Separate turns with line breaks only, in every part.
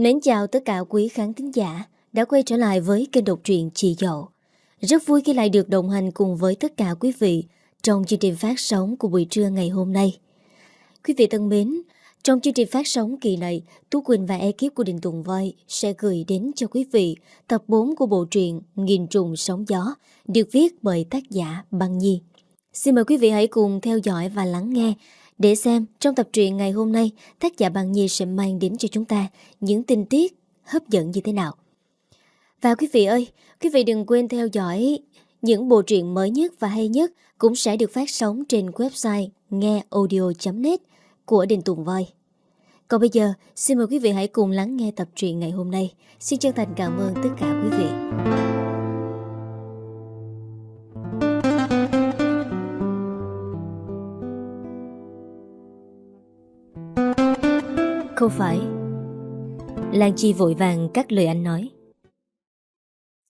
Mến chào tất cả quý khán thính giả đã quay trở lại với kênh độc truyện Chị Dậu. Rất vui khi lại được đồng hành cùng với tất cả quý vị trong chương trình phát sóng của buổi trưa ngày hôm nay. Quý vị thân mến, trong chương trình phát sóng kỳ này, Tú Quỳnh và ekip của Đình Tùng Voi sẽ gửi đến cho quý vị tập 4 của bộ truyện Nghìn trùng sóng gió được viết bởi tác giả Băng Nhi. Xin mời quý vị hãy cùng theo dõi và lắng nghe để xem trong tập truyện ngày hôm nay tác giả bằng Nhi sẽ mang đến cho chúng ta những tình tiết hấp dẫn như thế nào. Và quý vị ơi, quý vị đừng quên theo dõi những bộ truyện mới nhất và hay nhất cũng sẽ được phát sóng trên website ngheaudio.net của Đình Tùng Voi. Còn bây giờ, xin mời quý vị hãy cùng lắng nghe tập truyện ngày hôm nay. Xin chân thành cảm ơn tất cả quý vị. Không phải. Lan Chi vội vàng cắt lời anh nói.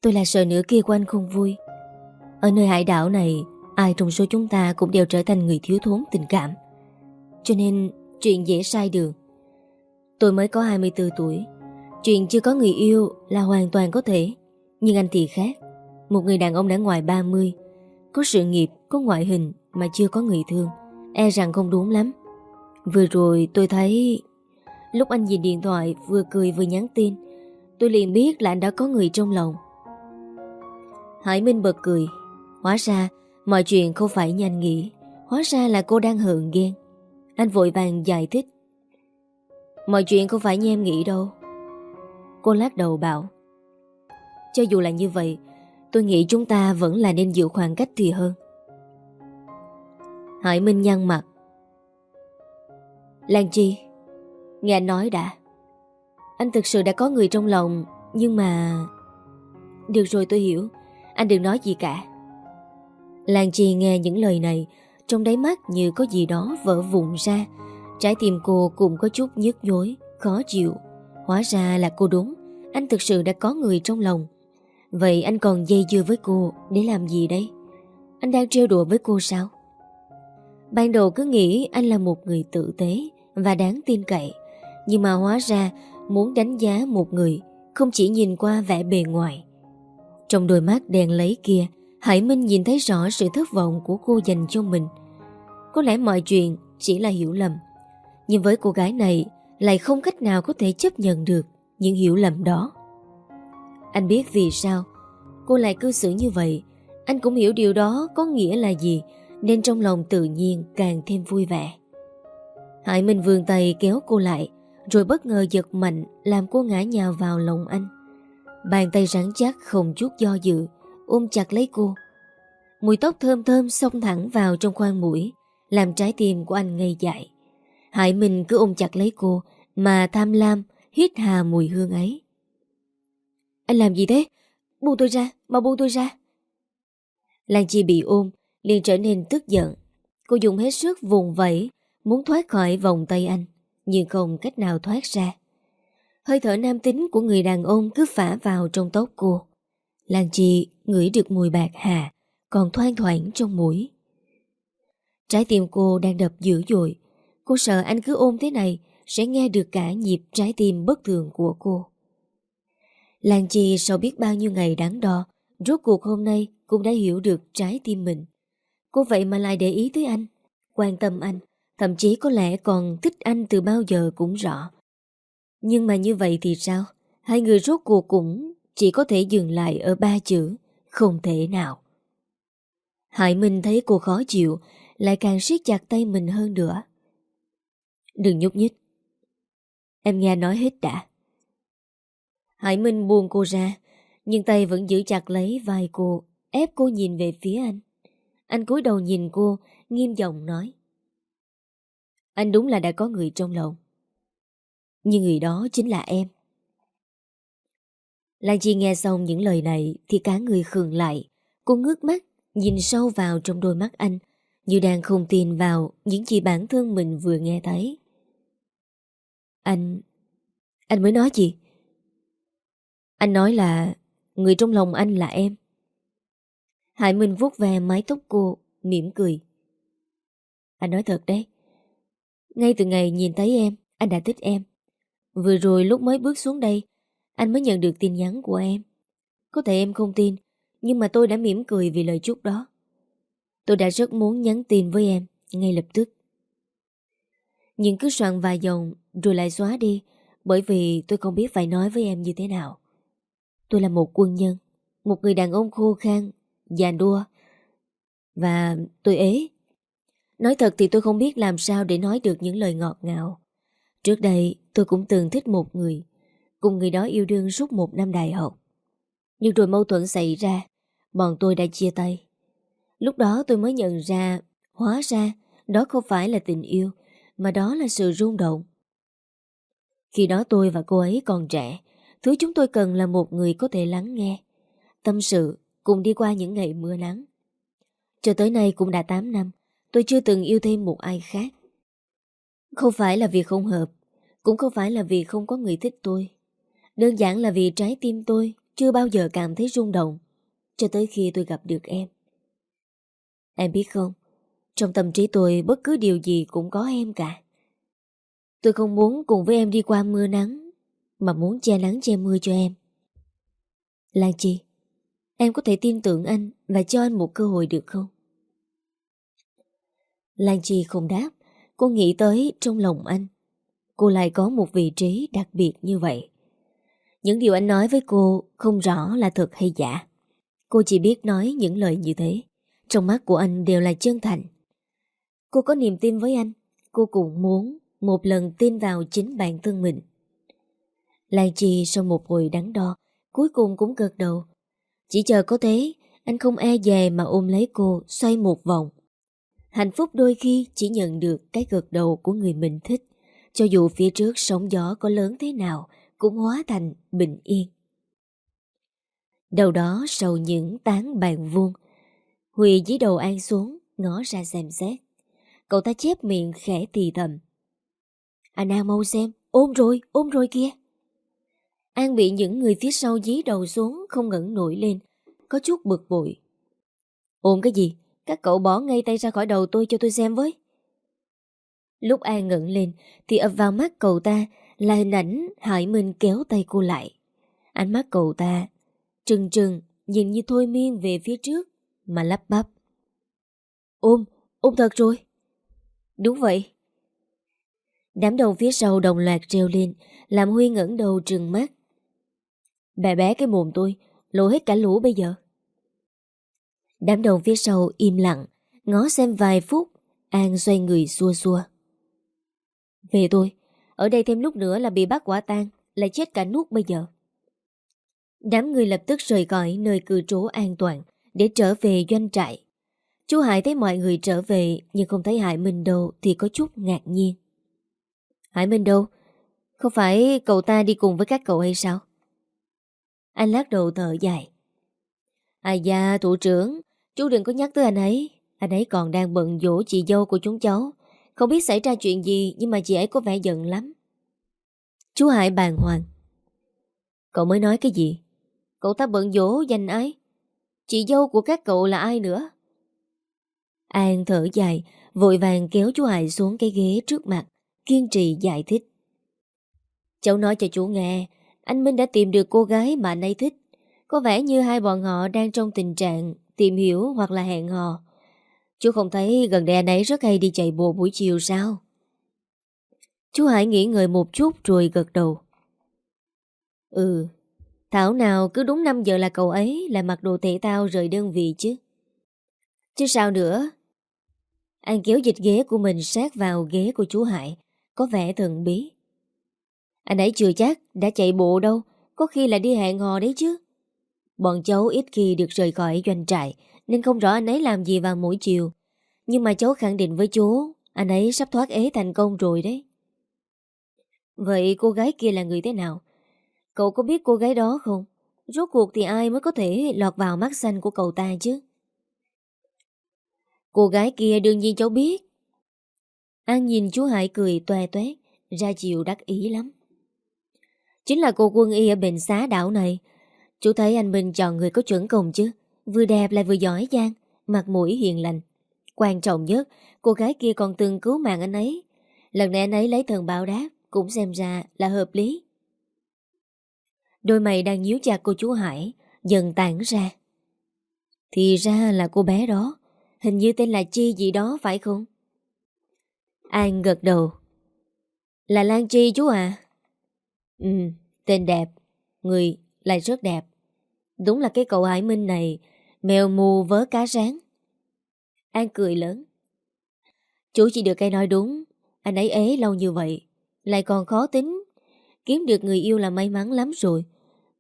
Tôi là sợ nửa kia của anh không vui. Ở nơi hải đảo này Ai trong số chúng ta cũng đều trở thành người thiếu thốn tình cảm. Cho nên chuyện dễ sai đường. Tôi mới có 24 tuổi. Chuyện chưa có người yêu là hoàn toàn có thể. Nhưng anh thì khác. Một người đàn ông đã ngoài 30 Có sự nghiệp, có ngoại hình Mà chưa có người thương. E rằng không đúng lắm. Vừa rồi tôi thấy Lúc anh nhìn điện thoại, vừa cười vừa nhắn tin. Tôi liền biết là anh đã có người trong lòng. Hải Minh bật cười. Hóa ra, mọi chuyện không phải như anh nghĩ. Hóa ra là cô đang hờn ghen. Anh vội vàng giải thích. Mọi chuyện không phải như em nghĩ đâu. Cô lắc đầu bảo. Cho dù là như vậy, Tôi nghĩ chúng ta vẫn là nên giữ khoảng cách thì hơn. Hải Minh nhăn mặt. Lan Chi Nghe anh nói đã. Anh thực sự đã có người trong lòng, Nhưng mà Được rồi, tôi hiểu. Anh đừng nói gì cả. Lan Chi nghe những lời này, Trong đáy mắt như có gì đó vỡ vụn ra. Trái tim cô cũng có chút nhức nhối, Khó chịu. Hóa ra là cô đúng. Anh thực sự đã có người trong lòng. Vậy anh còn dây dưa với cô Để làm gì đây? Anh đang trêu đùa với cô sao? Ban đầu cứ nghĩ anh là một người tử tế Và đáng tin cậy nhưng mà hóa ra muốn đánh giá một người không chỉ nhìn qua vẻ bề ngoài. Trong đôi mắt đèn lấy kia, Hải Minh nhìn thấy rõ sự thất vọng của cô dành cho mình. Có lẽ mọi chuyện chỉ là hiểu lầm. Nhưng với cô gái này lại không cách nào có thể chấp nhận được những hiểu lầm đó. Anh biết vì sao cô lại cư xử như vậy. Anh cũng hiểu điều đó có nghĩa là gì nên trong lòng tự nhiên càng thêm vui vẻ. Hải Minh vươn tay kéo cô lại rồi bất ngờ giật mạnh làm cô ngã nhào vào lòng anh. Bàn tay rắn chắc không chút do dự, ôm chặt lấy cô. Mùi tóc thơm thơm xông thẳng vào trong khoang mũi, làm trái tim của anh ngây dại. Hải Minh cứ ôm chặt lấy cô mà tham lam hít hà mùi hương ấy. Anh làm gì thế? Buông tôi ra, mà buông tôi ra. Lan Chi bị ôm, liền trở nên tức giận. Cô dùng hết sức vùng vẫy, muốn thoát khỏi vòng tay anh nhưng không cách nào thoát ra. Hơi thở nam tính của người đàn ông cứ phả vào trong tóc cô. Lan Chi ngửi được mùi bạc hà, còn thoang thoảng trong mũi. Trái tim cô đang đập dữ dội. Cô sợ anh cứ ôm thế này sẽ nghe được cả nhịp trái tim bất thường của cô. Lan Chi sau biết bao nhiêu ngày đáng đo, rốt cuộc hôm nay cũng đã hiểu được trái tim mình. Cô vậy mà lại để ý tới anh, quan tâm anh, Thậm chí có lẽ còn thích anh từ bao giờ cũng rõ. Nhưng mà như vậy thì sao? Hai người rốt cuộc cũng Chỉ có thể dừng lại ở ba chữ, Không thể nào. Hải Minh thấy cô khó chịu, Lại càng siết chặt tay mình hơn nữa. Đừng nhúc nhích. Em nghe nói hết đã. Hải Minh buông cô ra, Nhưng tay vẫn giữ chặt lấy vai cô, Ép cô nhìn về phía anh. Anh cúi đầu nhìn cô, Nghiêm giọng nói anh đúng là đã có người trong lòng. Nhưng người đó chính là em. Lan Chi nghe xong những lời này Thì cả người khường lại, Cô ngước mắt, Nhìn sâu vào trong đôi mắt anh, Như đang không tin vào Những gì bản thân mình vừa nghe thấy. Anh Anh mới nói gì? Anh nói là Người trong lòng anh là em. Hải Minh vuốt ve mái tóc cô, mỉm cười. Anh nói thật đấy ngay từ ngày nhìn thấy em, anh đã thích em. Vừa rồi lúc mới bước xuống đây, anh mới nhận được tin nhắn của em. Có thể em không tin, nhưng mà tôi đã mỉm cười vì lời chúc đó. Tôi đã rất muốn nhắn tin với em ngay lập tức. Nhưng cứ soạn vài dòng rồi lại xóa đi bởi vì tôi không biết phải nói với em như thế nào. Tôi là một quân nhân, một người đàn ông khô khan, già đua và tôi ế. Nói thật thì tôi không biết làm sao để nói được những lời ngọt ngào. Trước đây tôi cũng từng thích một người, cùng người đó yêu đương suốt một năm đại học. Nhưng rồi mâu thuẫn xảy ra, bọn tôi đã chia tay. Lúc đó tôi mới nhận ra, hóa ra đó không phải là tình yêu, mà đó là sự rung động. Khi đó tôi và cô ấy còn trẻ, thứ chúng tôi cần là một người có thể lắng nghe, tâm sự, cùng đi qua những ngày mưa nắng. Cho tới nay cũng đã 8 năm, tôi chưa từng yêu thêm một ai khác. Không phải là vì không hợp, cũng không phải là vì không có người thích tôi. Đơn giản là vì trái tim tôi chưa bao giờ cảm thấy rung động, cho tới khi tôi gặp được em. Em biết không, trong tâm trí tôi bất cứ điều gì cũng có em cả. Tôi không muốn cùng với em đi qua mưa nắng, mà muốn che nắng che mưa cho em. Lan Chi, em có thể tin tưởng anh và cho anh một cơ hội được không? Lan Chi không đáp, cô nghĩ tới trong lòng anh. Cô lại có một vị trí đặc biệt như vậy. Những điều anh nói với cô không rõ là thật hay giả. Cô chỉ biết nói những lời như thế. Trong mắt của anh đều là chân thành. Cô có niềm tin với anh. Cô cũng muốn một lần tin vào chính bản thân mình. Lan Chi sau một hồi đắn đo, cuối cùng cũng gật đầu. Chỉ chờ có thế, anh không e dè mà ôm lấy cô, xoay một vòng. Hạnh phúc đôi khi chỉ nhận được cái gật đầu của người mình thích, cho dù phía trước sóng gió có lớn thế nào, cũng hóa thành bình yên. Đầu đó sau những tán bàn vuông, Huy dí đầu An xuống, ngó ra xem xét. Cậu ta chép miệng khẽ thì thầm. Anh An mau xem, ôm rồi, ôm rồi kia. An bị những người phía sau dí đầu xuống không ngẩng nổi lên, có chút bực bội. Ôm cái gì? Các cậu bỏ ngay tay ra khỏi đầu tôi cho tôi xem với. Lúc An ngẩng lên thì ập vào mắt cậu ta là hình ảnh Hải Minh kéo tay cô lại. Ánh mắt cậu ta trừng trừng nhìn như thôi miên về phía trước mà lắp bắp. Ôm, ôm thật rồi. Đúng vậy. Đám đông phía sau đồng loạt treo lên làm Huy ngẩng đầu trừng mắt. bà bé cái mồm tôi lộ hết cả lũ bây giờ. Đám đầu phía sau im lặng ngó xem vài phút An xoay người xua xua. Về tôi, ở đây thêm lúc nữa là bị bắt quả tang Lại chết cả nút bây giờ. Đám người lập tức rời khỏi nơi cư trú an toàn Để trở về doanh trại. Chú Hải thấy mọi người trở về Nhưng không thấy Hải Minh đâu Thì có chút ngạc nhiên. Hải Minh đâu? Không phải cậu ta đi cùng với các cậu hay sao? Anh lắc đầu thở dài. À da thủ trưởng Chú đừng có nhắc tới anh ấy. Anh ấy còn đang bận dỗ chị dâu của chúng cháu. Không biết xảy ra chuyện gì Nhưng mà chị ấy có vẻ giận lắm. Chú Hải bàng hoàng. Cậu mới nói cái gì? Cậu ta bận dỗ danh ấy, Chị dâu của các cậu là ai nữa? An thở dài Vội vàng kéo chú Hải xuống cái ghế trước mặt Kiên trì giải thích. Cháu nói cho chú nghe Anh Minh đã tìm được cô gái mà anh ấy thích. Có vẻ như hai bọn họ đang trong tình trạng Tìm hiểu hoặc là hẹn hò Chú không thấy gần đây anh ấy rất hay đi chạy bộ buổi chiều sao? Chú Hải nghĩ ngợi một chút rồi gật đầu. Ừ, Thảo nào cứ đúng 5 giờ là cậu ấy lại mặc đồ thể thao rời đơn vị chứ. Chứ sao nữa? Anh kéo dịch ghế của mình sát vào ghế của chú Hải, có vẻ thần bí. Anh ấy chưa chắc đã chạy bộ đâu, có khi là đi hẹn hò đấy chứ. Bọn cháu ít khi được rời khỏi doanh trại, nên không rõ anh ấy làm gì vào mỗi chiều. Nhưng mà cháu khẳng định với chú, anh ấy sắp thoát ế thành công rồi đấy. Vậy cô gái kia là người thế nào? Cậu có biết cô gái đó không? Rốt cuộc thì ai mới có thể lọt vào mắt xanh của cậu ta chứ? Cô gái kia đương nhiên cháu biết. An nhìn chú Hải cười toe toét, ra chiều đắc ý lắm. Chính là cô quân y ở bệnh xá đảo này. Chú thấy anh Minh chọn người có chuẩn công chứ. Vừa đẹp lại vừa giỏi giang Mặt mũi hiền lành Quan trọng nhất Cô gái kia còn từng cứu mạng anh ấy Lần này anh ấy lấy thần báo đáp cũng xem ra là hợp lý. Đôi mày đang nhíu chặt cô chú Hải, dần tản ra. Thì ra là cô bé đó, hình như tên là Chi gì đó phải không? An gật đầu. Là Lan Chi chú à? Ừ, tên đẹp, người lại rất đẹp. Đúng là cái cậu Hải Minh này, mèo mù vớ cá rán. An cười lớn. Chú chỉ được cái nói đúng, anh ấy ế lâu như vậy, lại còn khó tính. Kiếm được người yêu là may mắn lắm rồi.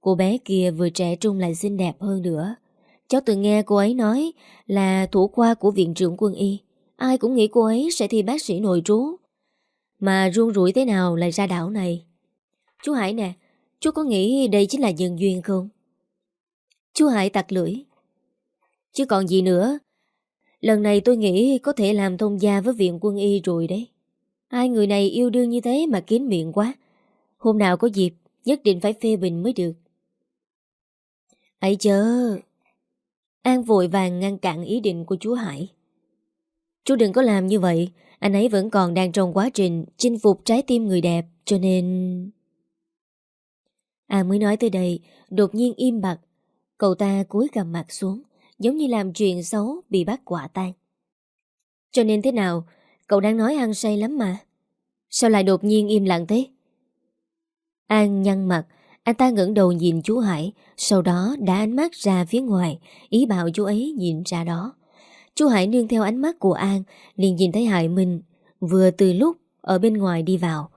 Cô bé kia vừa trẻ trung lại xinh đẹp hơn nữa. Cháu từng nghe cô ấy nói là thủ khoa của viện trưởng quân y. Ai cũng nghĩ cô ấy sẽ thi bác sĩ nội trú. Mà run rủi thế nào lại ra đảo này? Chú Hải nè, chú có nghĩ đây chính là nhân duyên không? Chú Hải tặc lưỡi. Chứ còn gì nữa, lần này tôi nghĩ có thể làm thông gia với viện quân y rồi đấy. Hai người này yêu đương như thế mà kín miệng quá. Hôm nào có dịp, nhất định phải phê bình mới được. ấy chớ, An vội vàng ngăn cản ý định của chú Hải. Chú đừng có làm như vậy, anh ấy vẫn còn đang trong quá trình chinh phục trái tim người đẹp, cho nên... An mới nói tới đây, đột nhiên im bặt. Cậu ta cúi gầm mặt xuống, giống như làm chuyện xấu bị bắt quả tang. Cho nên thế nào, cậu đang nói ăn say lắm mà. Sao lại đột nhiên im lặng thế? An nhăn mặt, anh ta ngẩng đầu nhìn chú Hải, sau đó đã ánh mắt ra phía ngoài, ý bảo chú ấy nhìn ra đó. Chú Hải nương theo ánh mắt của An, liền nhìn thấy Hải Minh vừa từ lúc ở bên ngoài đi vào.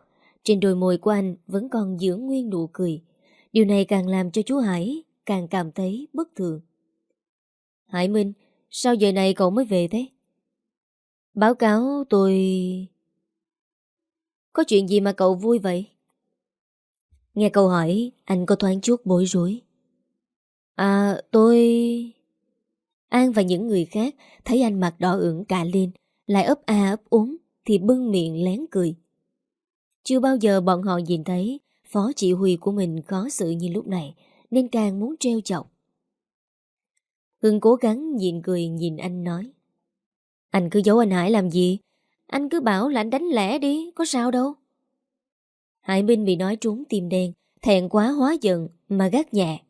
Trên đôi môi của anh vẫn còn giữ nguyên nụ cười. Điều này càng làm cho chú Hải càng cảm thấy bất thường. Hải Minh, sao giờ này cậu mới về thế? Báo cáo tôi... Có chuyện gì mà cậu vui vậy? Nghe câu hỏi, anh có thoáng chút bối rối. À, tôi... An và những người khác thấy anh mặt đỏ ửng cả lên, lại ấp a ấp úng, thì bưng miệng lén cười. Chưa bao giờ bọn họ nhìn thấy phó chỉ huy của mình khó xử như lúc này, nên càng muốn treo chọc. Hưng cố gắng nhìn cười nhìn anh nói. Anh cứ giấu anh Hải làm gì? Anh cứ bảo là anh đánh lẻ đi, có sao đâu. Hải Minh bị nói trúng tim đen, thẹn quá hóa giận mà gắt nhẹ.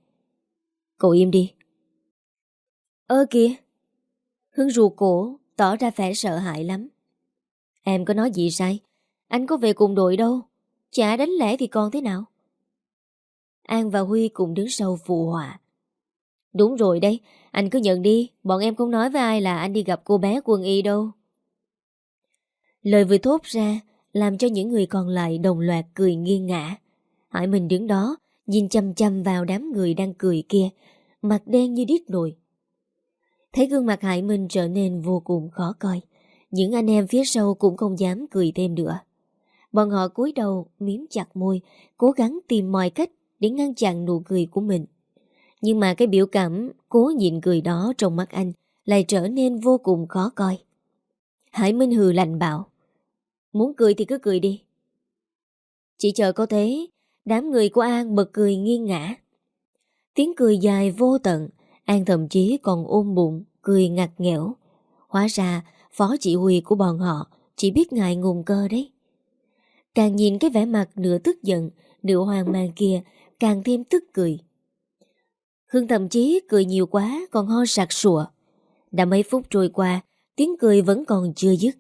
Cậu im đi. Ơ kìa. Hưng ruột cổ, tỏ ra vẻ sợ hãi lắm. Em có nói gì sai? Anh có về cùng đội đâu. Chả đánh lẽ thì còn thế nào? An và Huy cùng đứng sau phụ họa. Đúng rồi đấy, anh cứ nhận đi, bọn em không nói với ai là anh đi gặp cô bé quân y đâu. Lời vừa thốt ra, làm cho những người còn lại đồng loạt cười nghiêng ngã. Hải Minh đứng đó, nhìn chăm chăm vào đám người đang cười kia, mặt đen như điếc nồi. Thấy gương mặt Hải Minh trở nên vô cùng khó coi, những anh em phía sau cũng không dám cười thêm nữa. Bọn họ cúi đầu, miếm chặt môi, cố gắng tìm mọi cách để ngăn chặn nụ cười của mình. Nhưng mà cái biểu cảm cố nhịn cười đó trong mắt anh lại trở nên vô cùng khó coi. Hải Minh hừ lạnh bảo. Muốn cười thì cứ cười đi. Chỉ chờ có thế, đám người của An bật cười nghiêng ngã. Tiếng cười dài vô tận, An thậm chí còn ôm bụng, cười ngặt nghẽo. Hóa ra, phó chỉ huy của bọn họ chỉ biết ngại ngùng cơ đấy. Càng nhìn cái vẻ mặt nửa tức giận, nửa hoang mang kia, càng thêm tức cười. Hương thậm chí cười nhiều quá còn ho sặc sụa. Đã mấy phút trôi qua, tiếng cười vẫn còn chưa dứt.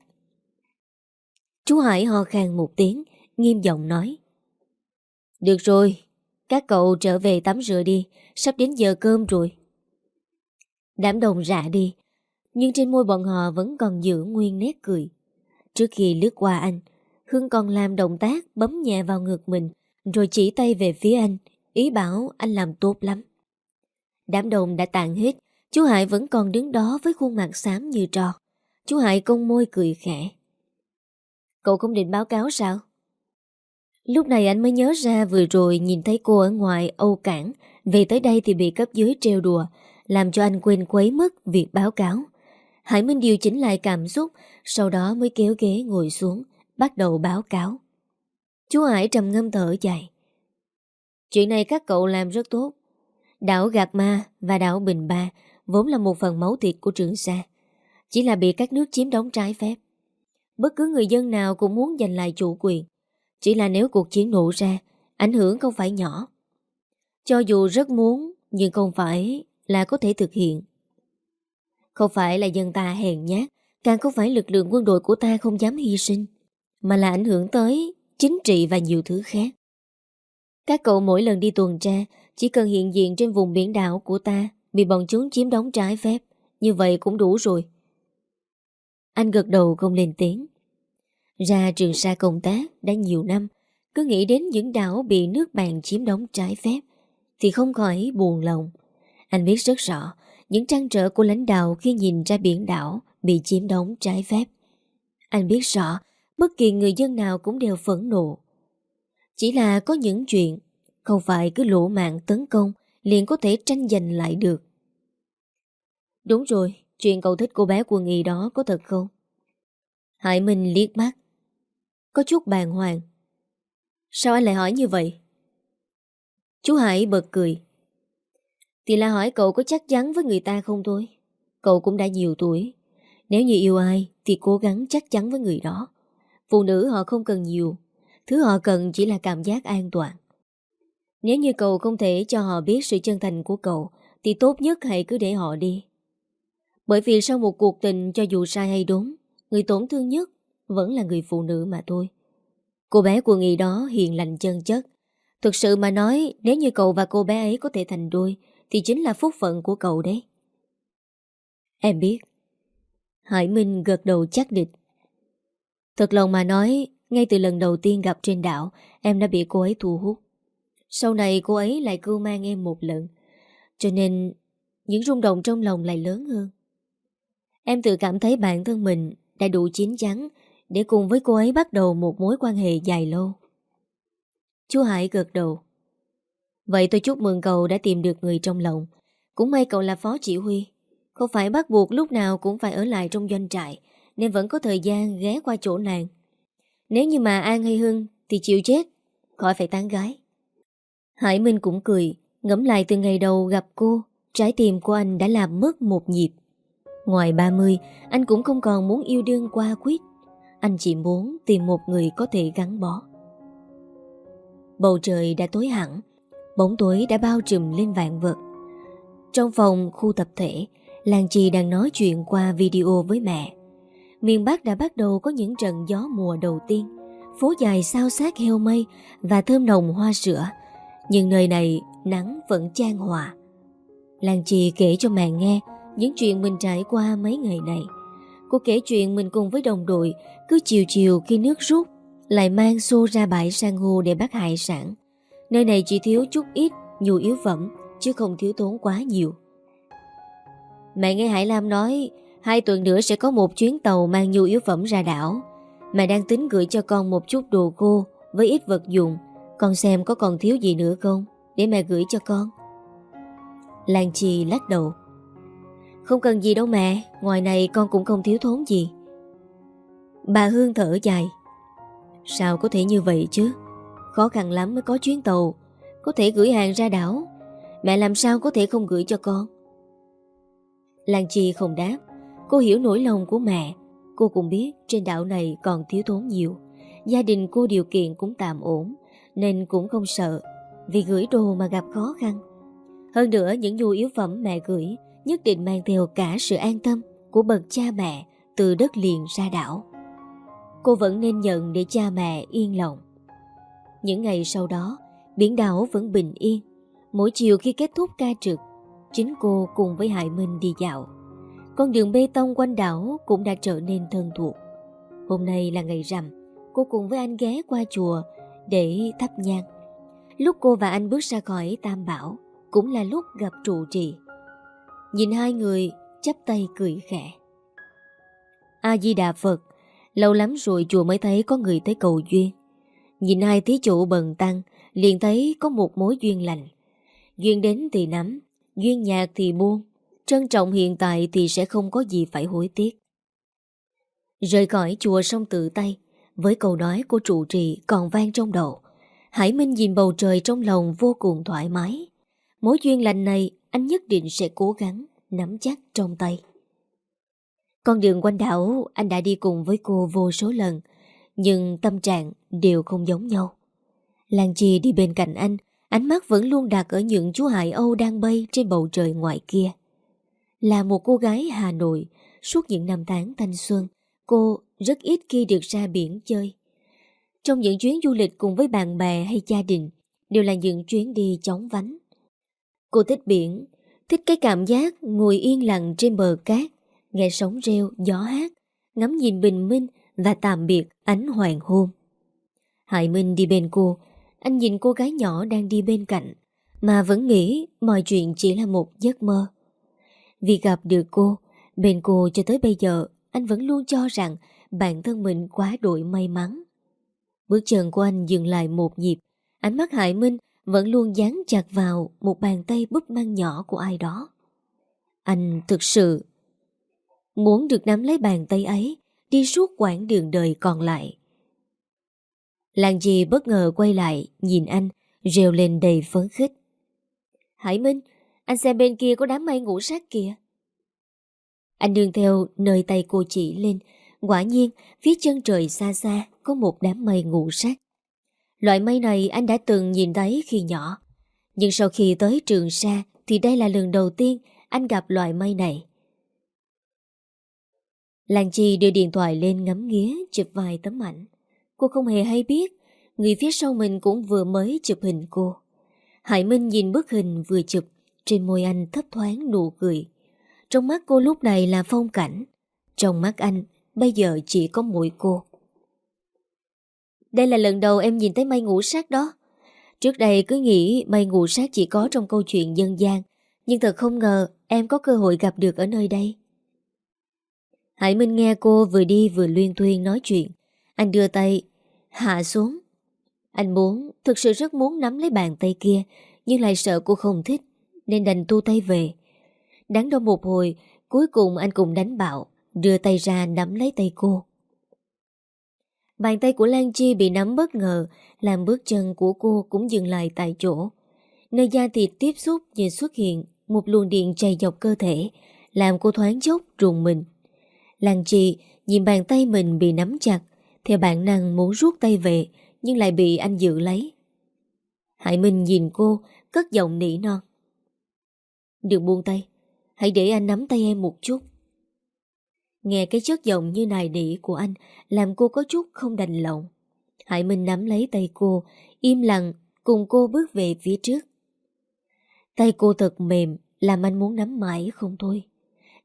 Chú Hải ho khan một tiếng, nghiêm giọng nói. Được rồi, các cậu trở về tắm rửa đi, sắp đến giờ cơm rồi. Đám đồng rạ đi, nhưng trên môi bọn họ vẫn còn giữ nguyên nét cười. Trước khi lướt qua anh, Hương còn làm động tác bấm nhẹ vào ngực mình, rồi chỉ tay về phía anh, ý bảo anh làm tốt lắm. Đám đồng đã tàn hết, chú Hải vẫn còn đứng đó với khuôn mặt xám như trò. Chú Hải cong môi cười khẽ. Cậu không định báo cáo sao? Lúc này anh mới nhớ ra vừa rồi nhìn thấy cô ở ngoài Âu Cảng, về tới đây thì bị cấp dưới trêu đùa, làm cho anh quên quấy mất việc báo cáo. Hải Minh điều chỉnh lại cảm xúc, sau đó mới kéo ghế ngồi xuống, bắt đầu báo cáo. Chú Hải trầm ngâm thở dài. Chuyện này các cậu làm rất tốt. Đảo Gạt Ma và đảo Bình Ba vốn là một phần máu thịt của Trường Sa. Chỉ là bị các nước chiếm đóng trái phép. Bất cứ người dân nào cũng muốn giành lại chủ quyền. Chỉ là nếu cuộc chiến nổ ra, ảnh hưởng không phải nhỏ. Cho dù rất muốn, nhưng không phải là có thể thực hiện. Không phải là dân ta hèn nhát, càng không phải lực lượng quân đội của ta không dám hy sinh, mà là ảnh hưởng tới chính trị và nhiều thứ khác. Các cậu mỗi lần đi tuần tra, chỉ cần hiện diện trên vùng biển đảo của ta, bị bọn chúng chiếm đóng trái phép, như vậy cũng đủ rồi. Anh gật đầu không lên tiếng. Ra trường sa công tác đã nhiều năm, cứ nghĩ đến những đảo bị nước bạn chiếm đóng trái phép, thì không khỏi buồn lòng. Anh biết rất rõ những trăn trở của lãnh đạo khi nhìn ra biển đảo bị chiếm đóng trái phép. Anh biết rõ bất kỳ người dân nào cũng đều phẫn nộ. Chỉ là có những chuyện không phải cứ lỗ mạng tấn công liền có thể tranh giành lại được. Đúng rồi, chuyện cậu thích cô bé quân y đó có thật không? Hải Minh liếc mắt. Có chút bàng hoàng. Sao anh lại hỏi như vậy? Chú Hải bật cười. Thì là hỏi cậu có chắc chắn với người ta không thôi. Cậu cũng đã nhiều tuổi. Nếu như yêu ai thì cố gắng chắc chắn với người đó. Phụ nữ họ không cần nhiều. Thứ họ cần chỉ là cảm giác an toàn. Nếu như cậu không thể cho họ biết sự chân thành của cậu thì tốt nhất hãy cứ để họ đi. Bởi vì sau một cuộc tình cho dù sai hay đúng, người tổn thương nhất vẫn là người phụ nữ mà thôi. Cô bé của nghị đó hiền lành chân chất. Thực sự mà nói, nếu như cậu và cô bé ấy có thể thành đôi, thì chính là phúc phận của cậu đấy. Em biết. Hải Minh gật đầu chắc địch. Thật lòng mà nói, ngay từ lần đầu tiên gặp trên đảo, em đã bị cô ấy thu hút. Sau này cô ấy lại cưu mang em một lần. Cho nên, những rung động trong lòng lại lớn hơn. Em tự cảm thấy bản thân mình đã đủ chín chắn để cùng với cô ấy bắt đầu một mối quan hệ dài lâu. Chú Hải gật đầu. Vậy tôi chúc mừng cậu đã tìm được người trong lòng. Cũng may cậu là phó chỉ huy. Không phải bắt buộc lúc nào cũng phải ở lại trong doanh trại, nên vẫn có thời gian ghé qua chỗ nàng. Nếu như mà An hay Hưng thì chịu chết, khỏi phải tán gái. Hải Minh cũng cười, ngẫm lại từ ngày đầu gặp cô, trái tim của anh đã làm mất một nhịp. Ngoài 30, anh cũng không còn muốn yêu đương qua quyết. Anh chỉ muốn tìm một người có thể gắn bó. Bầu trời đã tối hẳn, bóng tối đã bao trùm lên vạn vật. Trong phòng khu tập thể, Lan Chi đang nói chuyện qua video với mẹ. Miền Bắc đã bắt đầu có những trận gió mùa đầu tiên, phố dài sao sát heo mây và thơm nồng hoa sữa. Nhưng nơi này nắng vẫn chan hòa. Lan Chi kể cho mẹ nghe những chuyện mình trải qua mấy ngày này. Cô kể chuyện mình cùng với đồng đội cứ chiều chiều khi nước rút lại mang xô ra bãi san hô để bắt hải sản. Nơi này chỉ thiếu chút ít nhu yếu phẩm chứ không thiếu tốn quá nhiều. Mẹ nghe Hải Lam nói hai tuần nữa sẽ có một chuyến tàu mang nhu yếu phẩm ra đảo. Mẹ đang tính gửi cho con một chút đồ khô với ít vật dụng. Con xem có còn thiếu gì nữa không để mẹ gửi cho con. Lan Chi lắc đầu. Không cần gì đâu mẹ, ngoài này con cũng không thiếu thốn gì. Bà Hương thở dài. Sao có thể như vậy chứ? Khó khăn lắm mới có chuyến tàu, có thể gửi hàng ra đảo. Mẹ làm sao có thể không gửi cho con? Lan Chi không đáp. Cô hiểu nỗi lòng của mẹ. Cô cũng biết trên đảo này còn thiếu thốn nhiều. Gia đình cô điều kiện cũng tạm ổn, nên cũng không sợ vì gửi đồ mà gặp khó khăn. Hơn nữa những nhu yếu phẩm mẹ gửi nhất định mang theo cả sự an tâm của bậc cha mẹ từ đất liền ra đảo. Cô vẫn nên nhận để cha mẹ yên lòng. Những ngày sau đó, biển đảo vẫn bình yên. Mỗi chiều khi kết thúc ca trực, chính cô cùng với Hải Minh đi dạo. Con đường bê tông quanh đảo cũng đã trở nên thân thuộc. Hôm nay là ngày rằm, cô cùng với anh ghé qua chùa để thắp nhang. Lúc cô và anh bước ra khỏi Tam Bảo, cũng là lúc gặp trụ trì. Nhìn hai người chắp tay cười khẽ A-di-đà Phật Lâu lắm rồi chùa mới thấy có người tới cầu duyên Nhìn hai thí chủ bần tăng Liền thấy có một mối duyên lành Duyên đến thì nắm Duyên nhạc thì buông Trân trọng hiện tại thì sẽ không có gì phải hối tiếc Rời khỏi chùa sông tự tay Với câu nói của trụ trì còn vang trong đầu Hải Minh nhìn bầu trời trong lòng vô cùng thoải mái Mối duyên lành này anh nhất định sẽ cố gắng nắm chắc trong tay. Con đường quanh đảo anh đã đi cùng với cô vô số lần, nhưng tâm trạng đều không giống nhau. Lan Chi đi bên cạnh anh, ánh mắt vẫn luôn đặt ở những chú hải âu đang bay trên bầu trời ngoài kia. Là một cô gái Hà Nội, suốt những năm tháng thanh xuân, cô rất ít khi được ra biển chơi. Trong những chuyến du lịch cùng với bạn bè hay gia đình, đều là những chuyến đi chóng vánh. Cô thích biển, thích cái cảm giác ngồi yên lặng trên bờ cát, nghe sóng reo, gió hát, ngắm nhìn bình minh và tạm biệt ánh hoàng hôn. Hải Minh đi bên cô, anh nhìn cô gái nhỏ đang đi bên cạnh, mà vẫn nghĩ mọi chuyện chỉ là một giấc mơ. Vì gặp được cô, bên cô cho tới bây giờ, anh vẫn luôn cho rằng bản thân mình quá đội may mắn. Bước chân của anh dừng lại một nhịp, ánh mắt Hải Minh vẫn luôn dán chặt vào một bàn tay búp mang nhỏ của ai đó. Anh thực sự muốn được nắm lấy bàn tay ấy đi suốt quãng đường đời còn lại. Làng gì bất ngờ quay lại nhìn anh rêu lên đầy phấn khích. Hải Minh, anh xem bên kia có đám mây ngủ sát kìa. Anh đường theo nơi tay cô chỉ lên, quả nhiên phía chân trời xa xa có một đám mây ngủ sát. Loại mây này anh đã từng nhìn thấy khi nhỏ. Nhưng sau khi tới trường Sa thì đây là lần đầu tiên anh gặp loại mây này. Làng Chi đưa điện thoại lên ngắm nghía chụp vài tấm ảnh. Cô không hề hay biết người phía sau mình cũng vừa mới chụp hình cô. Hải Minh nhìn bức hình vừa chụp trên môi anh thấp thoáng nụ cười. Trong mắt cô lúc này là phong cảnh. Trong mắt anh bây giờ chỉ có mũi cô. Đây là lần đầu em nhìn thấy mây ngủ sát đó. Trước đây cứ nghĩ mây ngủ sát chỉ có trong câu chuyện dân gian, nhưng thật không ngờ em có cơ hội gặp được ở nơi đây. Hải Minh nghe cô vừa đi vừa luyên thuyên nói chuyện. Anh đưa tay, hạ xuống. Anh muốn, thực sự rất muốn nắm lấy bàn tay kia, nhưng lại sợ cô không thích, nên đành tu tay về. Đáng đo một hồi, cuối cùng anh cùng đánh bạo, đưa tay ra nắm lấy tay cô. Bàn tay của Lan Chi bị nắm bất ngờ, làm bước chân của cô cũng dừng lại tại chỗ. Nơi da thịt tiếp xúc như xuất hiện một luồng điện chạy dọc cơ thể, làm cô thoáng chốc rùng mình. Lan Chi nhìn bàn tay mình bị nắm chặt, theo bản năng muốn rút tay về, nhưng lại bị anh giữ lấy. Hải Minh nhìn cô, cất giọng nỉ non. Đừng buông tay, hãy để anh nắm tay em một chút. Nghe cái chất giọng như nài nỉ của anh làm cô có chút không đành lòng. Hải Minh nắm lấy tay cô, im lặng cùng cô bước về phía trước. Tay cô thật mềm, làm anh muốn nắm mãi không thôi.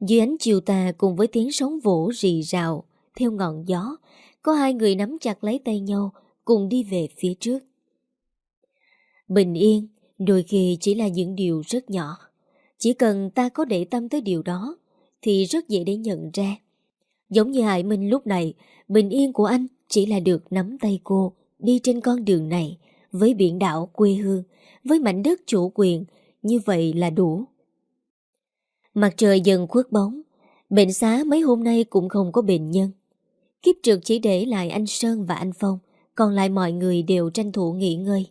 Dưới ánh chiều tà cùng với tiếng sóng vỗ rì rào, theo ngọn gió, có hai người nắm chặt lấy tay nhau, cùng đi về phía trước. Bình yên, đôi khi chỉ là những điều rất nhỏ. Chỉ cần ta có để tâm tới điều đó, thì rất dễ để nhận ra. Giống như Hải Minh lúc này, bình yên của anh chỉ là được nắm tay cô đi trên con đường này, với biển đảo quê hương, với mảnh đất chủ quyền, như vậy là đủ. Mặt trời dần khuất bóng, bệnh xá mấy hôm nay cũng không có bệnh nhân. Kiếp trực chỉ để lại anh Sơn và anh Phong, còn lại mọi người đều tranh thủ nghỉ ngơi.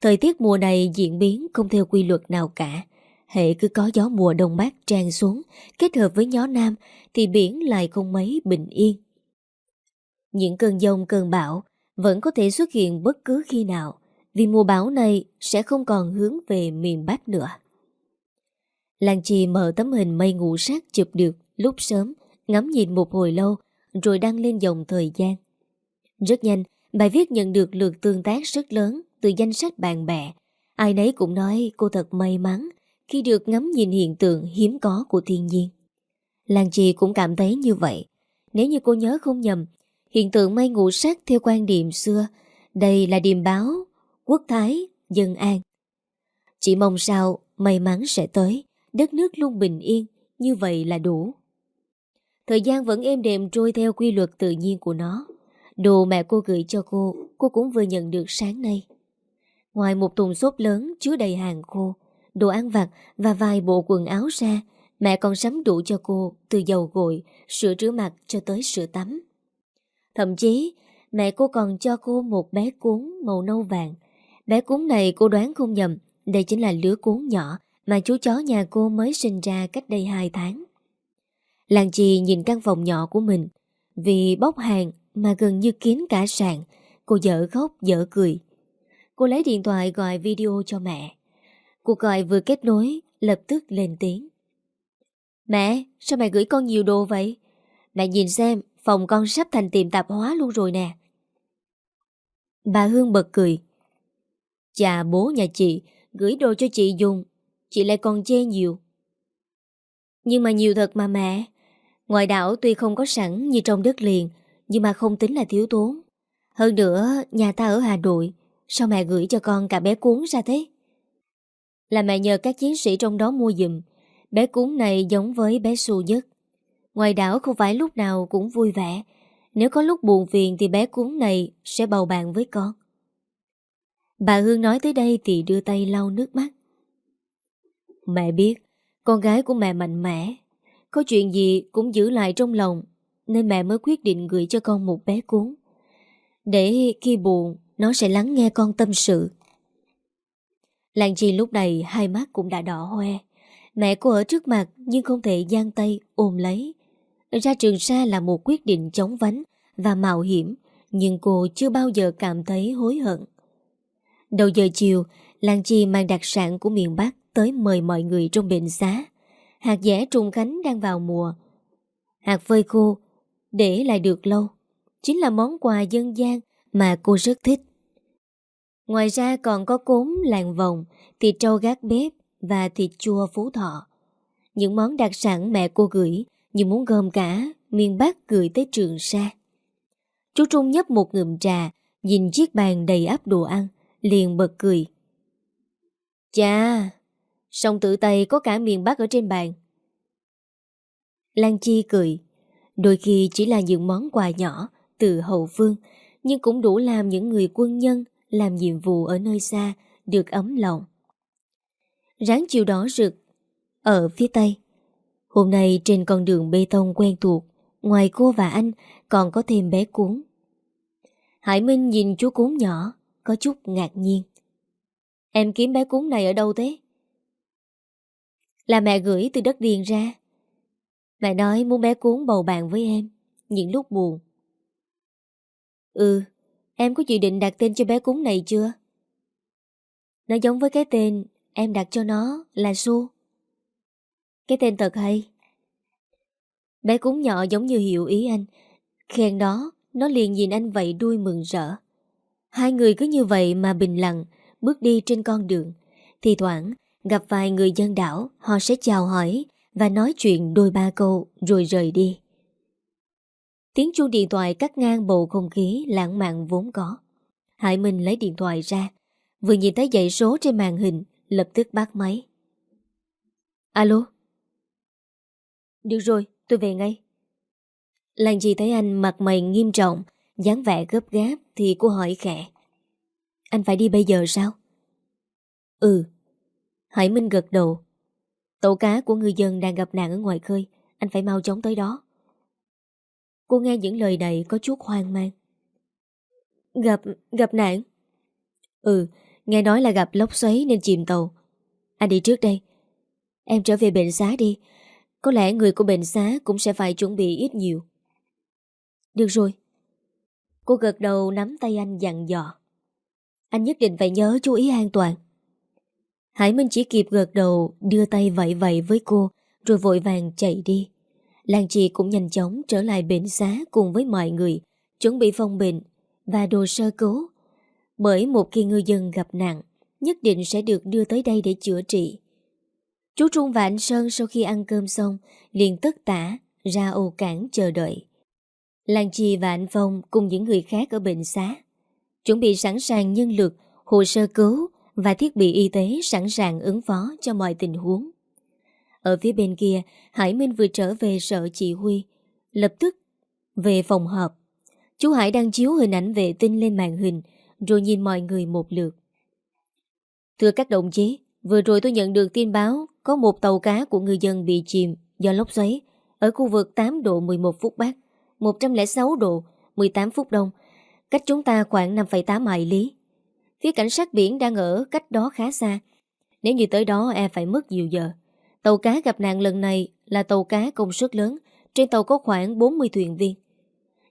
Thời tiết mùa này diễn biến không theo quy luật nào cả. Hệ cứ có gió mùa đông bắc tràn xuống, kết hợp với gió nam, thì biển lại không mấy bình yên. Những cơn giông cơn bão vẫn có thể xuất hiện bất cứ khi nào, vì mùa bão này sẽ không còn hướng về miền Bắc nữa. Lan Chi mở tấm hình mây ngủ sát chụp được lúc sớm, ngắm nhìn một hồi lâu, rồi đăng lên dòng thời gian. Rất nhanh, bài viết nhận được lượt tương tác rất lớn từ danh sách bạn bè. Ai nấy cũng nói cô thật may mắn khi được ngắm nhìn hiện tượng hiếm có của thiên nhiên. Lan Chi cũng cảm thấy như vậy. Nếu như cô nhớ không nhầm, hiện tượng mây ngủ sắc theo quan điểm xưa, đây là điềm báo, quốc thái, dân an. Chỉ mong sao may mắn sẽ tới, đất nước luôn bình yên, như vậy là đủ. Thời gian vẫn êm đềm trôi theo quy luật tự nhiên của nó. Đồ mẹ cô gửi cho cô, cô cũng vừa nhận được sáng nay. Ngoài một thùng xốp lớn chứa đầy hàng khô, đồ ăn vặt và vài bộ quần áo ra, mẹ còn sắm đủ cho cô từ dầu gội, sữa rửa mặt cho tới sữa tắm. Thậm chí, mẹ cô còn cho cô một bé cuốn màu nâu vàng. Bé cuốn này cô đoán không nhầm, đây chính là lứa cuốn nhỏ mà chú chó nhà cô mới sinh ra cách đây 2 tháng. Làng chị nhìn căn phòng nhỏ của mình, vì bốc hàng mà gần như kín cả sàn, Cô dở khóc dở cười Cô lấy điện thoại gọi video cho mẹ Cuộc gọi vừa kết nối, Lập tức lên tiếng. Mẹ, sao mẹ gửi con nhiều đồ vậy? Mẹ nhìn xem, Phòng con sắp thành tiệm tạp hóa luôn rồi nè. Bà Hương bật cười. Chà, bố nhà chị, Gửi đồ cho chị dùng. Chị lại còn chê nhiều. Nhưng mà nhiều thật mà mẹ. Ngoài đảo tuy không có sẵn như trong đất liền, Nhưng mà không tính là thiếu tốn Hơn nữa, nhà ta ở Hà Nội, Sao mẹ gửi cho con cả bé cuốn ra thế? Là mẹ nhờ các chiến sĩ trong đó mua dùm Bé cuốn này giống với bé Su nhất. Ngoài đảo không phải lúc nào cũng vui vẻ. Nếu có lúc buồn phiền Thì bé cuốn này sẽ bầu bạn với con. Bà Hương nói tới đây Thì đưa tay lau nước mắt. Mẹ biết, Con gái của mẹ mạnh mẽ. Có chuyện gì cũng giữ lại trong lòng, Nên mẹ mới quyết định gửi cho con một bé cuốn. Để khi buồn, Nó sẽ lắng nghe con tâm sự. Lan chi lúc này Hai mắt cũng đã đỏ hoe Mẹ cô ở trước mặt Nhưng không thể giang tay ôm lấy Ra trường sa là một quyết định chống vánh Và mạo hiểm Nhưng cô chưa bao giờ cảm thấy hối hận Đầu giờ chiều Lan chi mang đặc sản của miền Bắc tới mời mọi người trong bệnh xá. Hạt dẻ trùng khánh đang vào mùa. Hạt phơi khô, để lại được lâu, chính là món quà dân gian mà cô rất thích. Ngoài ra còn có cốm làng vòng, thịt trâu gác bếp và thịt chua phú thọ. Những món đặc sản mẹ cô gửi như muốn gom cả miền Bắc gửi tới Trường Sa. Chú Trung nhấp một ngụm trà, nhìn chiếc bàn đầy ắp đồ ăn, liền bật cười. Chà, Sông tự Tây có cả miền Bắc ở trên bàn. Lan Chi cười. Đôi khi chỉ là những món quà nhỏ từ hậu phương, nhưng cũng đủ làm những người quân nhân làm nhiệm vụ ở nơi xa được ấm lòng. Ráng chiều đó rực, ở phía Tây. Hôm nay trên con đường bê tông quen thuộc, ngoài cô và anh còn có thêm bé cuốn. Hải Minh nhìn chú cuốn nhỏ, có chút ngạc nhiên. Em kiếm bé cuốn này ở đâu thế? Là mẹ gửi từ đất điền ra Mẹ nói muốn bé cuốn bầu bạn với em Những lúc buồn Ừ Em có dự định đặt tên cho bé cúng này chưa? Nó giống với cái tên Em đặt cho nó là Su. Cái tên thật hay. Bé cúng nhỏ giống như hiểu ý anh. Khen đó Nó liền nhìn anh vậy đuôi mừng rỡ. Hai người cứ như vậy mà bình lặng Bước đi trên con đường. Thì thoảng Gặp vài người dân đảo, họ sẽ chào hỏi và nói chuyện đôi ba câu rồi rời đi. Tiếng chuông điện thoại cắt ngang bầu không khí lãng mạn vốn có. Hải Minh lấy điện thoại ra, vừa nhìn thấy dãy số trên màn hình, lập tức bắt máy. Alo? Được rồi, tôi về ngay. Làng gì thấy anh mặt mày nghiêm trọng, dáng vẻ gấp gáp thì cô hỏi khẽ. Anh phải đi bây giờ sao? Ừ, Hải Minh gật đầu. Tàu cá của người dân đang gặp nạn ở ngoài khơi, anh phải mau chóng tới đó. Cô nghe những lời này có chút hoang mang. Gặp, gặp nạn? Ừ, nghe nói là gặp lốc xoáy nên chìm tàu. Anh đi trước đây. Em trở về bệnh xá đi. Có lẽ người của bệnh xá cũng sẽ phải chuẩn bị ít nhiều. Được rồi. Cô gật đầu nắm tay anh dặn dò. Anh nhất định phải nhớ chú ý an toàn. Hải Minh chỉ kịp gật đầu Đưa tay vẫy vẫy với cô Rồi vội vàng chạy đi Lan Chi cũng nhanh chóng trở lại bệnh xá Cùng với mọi người, Chuẩn bị phòng bệnh và đồ sơ cứu. Bởi một khi ngư dân gặp nạn, Nhất định sẽ được đưa tới đây để chữa trị. Chú Trung và anh Sơn Sau khi ăn cơm xong, liền tất tả, ra ô cảng chờ đợi. Lan Chi và anh Phong Cùng những người khác ở bệnh xá, Chuẩn bị sẵn sàng nhân lực, Hồ sơ cứu và thiết bị y tế sẵn sàng ứng phó cho mọi tình huống. Ở phía bên kia, Hải Minh vừa trở về sợ chị huy, lập tức về phòng họp. Chú Hải đang chiếu hình ảnh vệ tinh lên màn hình, rồi nhìn mọi người một lượt. Thưa các đồng chí, vừa rồi tôi nhận được tin báo có một tàu cá của người dân bị chìm do lốc xoáy ở khu vực 8 độ 11 phút Bắc, 106 độ 18 phút Đông, cách chúng ta khoảng 5,8 hải lý. Phía cảnh sát biển đang ở cách đó khá xa Nếu như tới đó e phải mất nhiều giờ Tàu cá gặp nạn lần này là tàu cá công suất lớn Trên tàu có khoảng 40 thuyền viên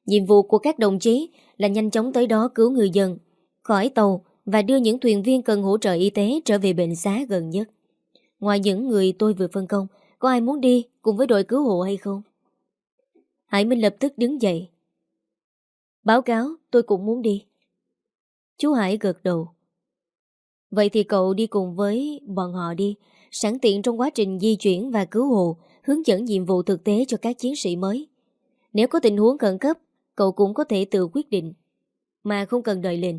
Nhiệm vụ của các đồng chí là nhanh chóng tới đó cứu người dân khỏi tàu và đưa những thuyền viên cần hỗ trợ y tế trở về bệnh xá gần nhất. Ngoài những người tôi vừa phân công, có ai muốn đi cùng với đội cứu hộ hay không? Hải Minh lập tức đứng dậy. Báo cáo, tôi cũng muốn đi. Chú Hải gật đầu. Vậy thì cậu đi cùng với bọn họ đi, sẵn tiện trong quá trình di chuyển và cứu hộ, hướng dẫn nhiệm vụ thực tế cho các chiến sĩ mới. Nếu có tình huống khẩn cấp, cậu cũng có thể tự quyết định, mà không cần đợi lệnh.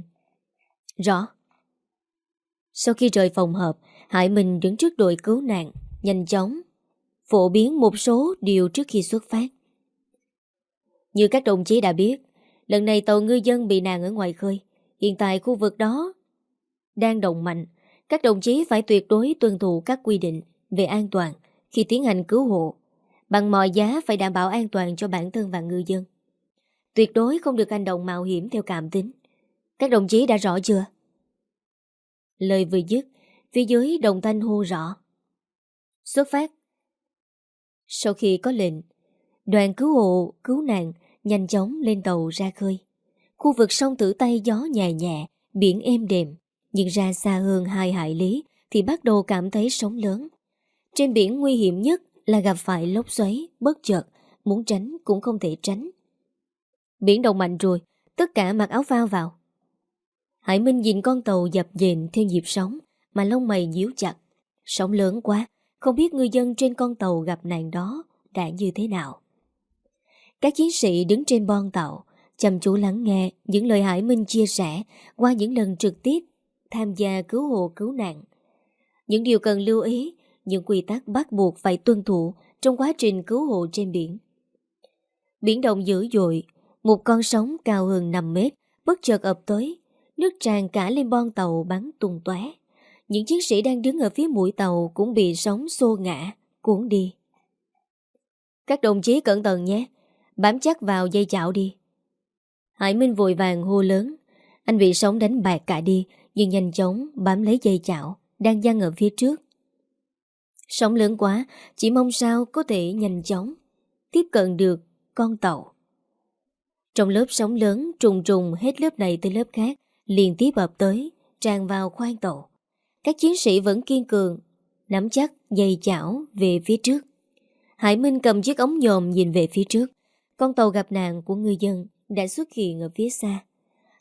Rõ. Sau khi rời phòng họp, Hải Minh đứng trước đội cứu nạn, nhanh chóng, phổ biến một số điều trước khi xuất phát. Như các đồng chí đã biết, lần này tàu ngư dân bị nạn ở ngoài khơi. Hiện tại khu vực đó đang động mạnh. Các đồng chí phải tuyệt đối tuân thủ các quy định về an toàn khi tiến hành cứu hộ. Bằng mọi giá phải đảm bảo an toàn cho bản thân và ngư dân. Tuyệt đối không được hành động mạo hiểm theo cảm tính. Các đồng chí đã rõ chưa? Lời vừa dứt, phía dưới đồng thanh hô rõ. Xuất phát. Sau khi có lệnh, đoàn cứu hộ, cứu nạn nhanh chóng lên tàu ra khơi. Khu vực sông Tử Tây gió nhẹ nhẹ, biển êm đềm, nhưng ra xa hơn hai hải lý thì bắt đầu cảm thấy sóng lớn. Trên biển nguy hiểm nhất là gặp phải lốc xoáy, bất chợt, muốn tránh cũng không thể tránh. Biển động mạnh rồi, tất cả mặc áo phao vào. Hải Minh nhìn con tàu dập dềnh theo nhịp sóng mà lông mày nhíu chặt. Sóng lớn quá, không biết người dân trên con tàu gặp nạn đó đã như thế nào. Các chiến sĩ đứng trên bon tàu, chăm chú lắng nghe những lời Hải Minh chia sẻ qua những lần trực tiếp tham gia cứu hộ cứu nạn. Những điều cần lưu ý, những quy tắc bắt buộc phải tuân thủ trong quá trình cứu hộ trên biển. Biển động dữ dội, một con sóng cao hơn 5 mét bất chợt ập tới, nước tràn cả lên bon tàu bắn tung tóe. Những chiến sĩ đang đứng ở phía mũi tàu cũng bị sóng xô ngã, cuốn đi. Các đồng chí cẩn thận nhé, bám chắc vào dây chảo đi. Hải Minh vội vàng hô lớn. Anh bị sóng đánh bạc cả đi, nhưng nhanh chóng bám lấy dây chảo, đang dang ở phía trước. Sóng lớn quá, chỉ mong sao có thể nhanh chóng tiếp cận được con tàu. Trong lớp sóng lớn trùng trùng hết lớp này tới lớp khác, liên tiếp ập tới, tràn vào khoang tàu. Các chiến sĩ vẫn kiên cường, nắm chắc dây chảo về phía trước. Hải Minh cầm chiếc ống nhòm nhìn về phía trước. Con tàu gặp nạn của người dân đã xuất hiện ở phía xa.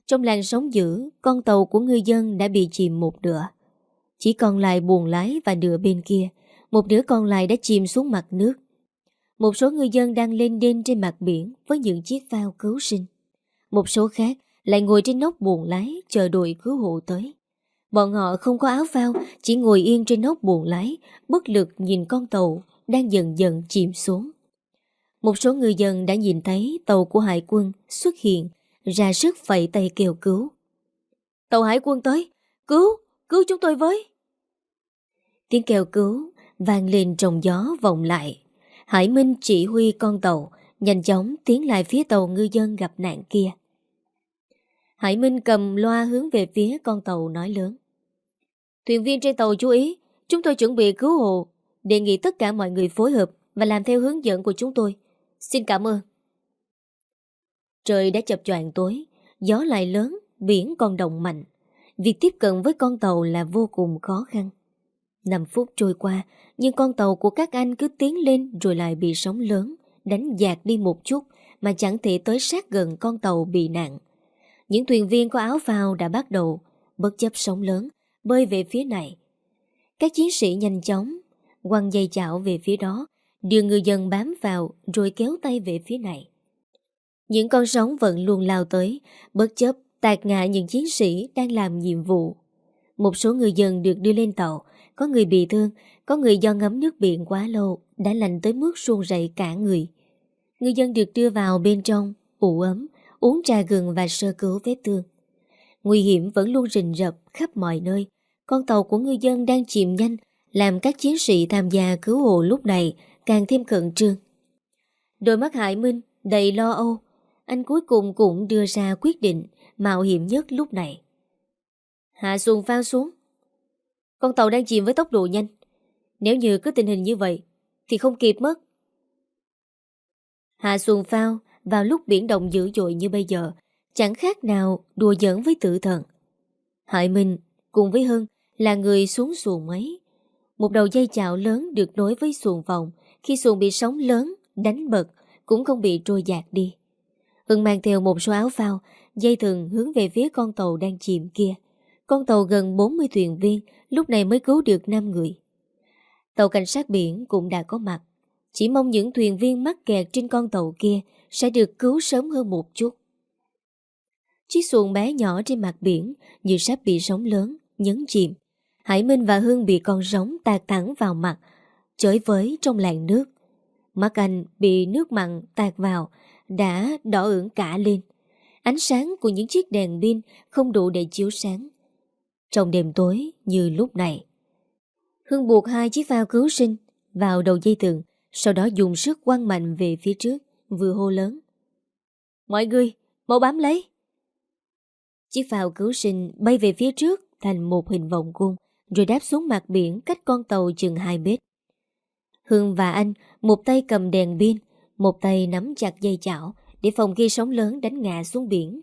Trong làn sóng dữ, con tàu của ngư dân đã bị chìm một nửa. Chỉ còn lại buồn lái và nửa bên kia, một nửa còn lại đã chìm xuống mặt nước. Một số ngư dân đang lên đên trên mặt biển với những chiếc phao cứu sinh. Một số khác lại ngồi trên nóc buồn lái chờ đội cứu hộ tới. Bọn họ không có áo phao, chỉ ngồi yên trên nóc buồn lái, bất lực nhìn con tàu đang dần dần chìm xuống. Một số người dân đã nhìn thấy tàu của hải quân xuất hiện, ra sức phẩy tay kêu cứu. Tàu hải quân tới, cứu, cứu chúng tôi với. Tiếng kêu cứu vang lên trong gió vọng lại. Hải Minh chỉ huy con tàu, nhanh chóng tiến lại phía tàu ngư dân gặp nạn kia. Hải Minh cầm loa hướng về phía con tàu nói lớn. Thuyền viên trên tàu chú ý, chúng tôi chuẩn bị cứu hộ, đề nghị tất cả mọi người phối hợp và làm theo hướng dẫn của chúng tôi. Xin cảm ơn. Trời đã chập choạng tối, gió lại lớn, biển còn động mạnh. Việc tiếp cận với con tàu là vô cùng khó khăn. 5 phút trôi qua, nhưng con tàu của các anh cứ tiến lên rồi lại bị sóng lớn, đánh dạt đi một chút mà chẳng thể tới sát gần con tàu bị nạn. Những thuyền viên có áo phao đã bắt đầu, bất chấp sóng lớn, bơi về phía này. Các chiến sĩ nhanh chóng, quăng dây chảo về phía đó, đưa người dân bám vào rồi kéo tay về phía này. Những con sóng vẫn luôn lao tới, bất chấp tạc ngã những chiến sĩ đang làm nhiệm vụ. Một số người dân được đưa lên tàu, có người bị thương, có người do ngấm nước biển quá lâu đã lạnh tới mức run rẩy cả người. Người dân được đưa vào bên trong, ủ ấm, uống trà gừng và sơ cứu vết thương. Nguy hiểm vẫn luôn rình rập khắp mọi nơi. Con tàu của ngư dân đang chìm nhanh, làm các chiến sĩ tham gia cứu hộ lúc này càng thêm cận trương. Đôi mắt Hải Minh đầy lo âu, anh cuối cùng cũng đưa ra quyết định mạo hiểm nhất lúc này. Hạ xuồng phao xuống. Con tàu đang chìm với tốc độ nhanh. Nếu như cứ tình hình như vậy, thì không kịp mất. Hạ xuồng phao vào lúc biển động dữ dội như bây giờ, chẳng khác nào đùa giỡn với tử thần. Hải Minh cùng với Hưng là người xuống xuồng mấy. Một đầu dây chảo lớn được nối với xuồng vòng, khi xuồng bị sóng lớn, đánh bật, cũng không bị trôi dạt đi. Hưng mang theo một số áo phao, dây thừng hướng về phía con tàu đang chìm kia. Con tàu gần 40 thuyền viên, lúc này mới cứu được 5 người. Tàu cảnh sát biển cũng đã có mặt. Chỉ mong những thuyền viên mắc kẹt trên con tàu kia sẽ được cứu sớm hơn một chút. Chiếc xuồng bé nhỏ trên mặt biển như sắp bị sóng lớn, nhấn chìm. Hải Minh và Hương bị con sóng tạt thẳng vào mặt, chới với trong làn nước. Mắt anh bị nước mặn tạt vào, đã đỏ ửng cả lên. Ánh sáng của những chiếc đèn pin không đủ để chiếu sáng. Trong đêm tối như lúc này. Hương buộc hai chiếc phao cứu sinh vào đầu dây tường, sau đó dùng sức quăng mạnh về phía trước, vừa hô lớn. Mọi người, mau bám lấy! Chiếc phao cứu sinh bay về phía trước thành một hình vòng cung, rồi đáp xuống mặt biển cách con tàu chừng hai mét. Hương và anh, một tay cầm đèn pin, một tay nắm chặt dây chảo để phòng khi sóng lớn đánh ngã xuống biển.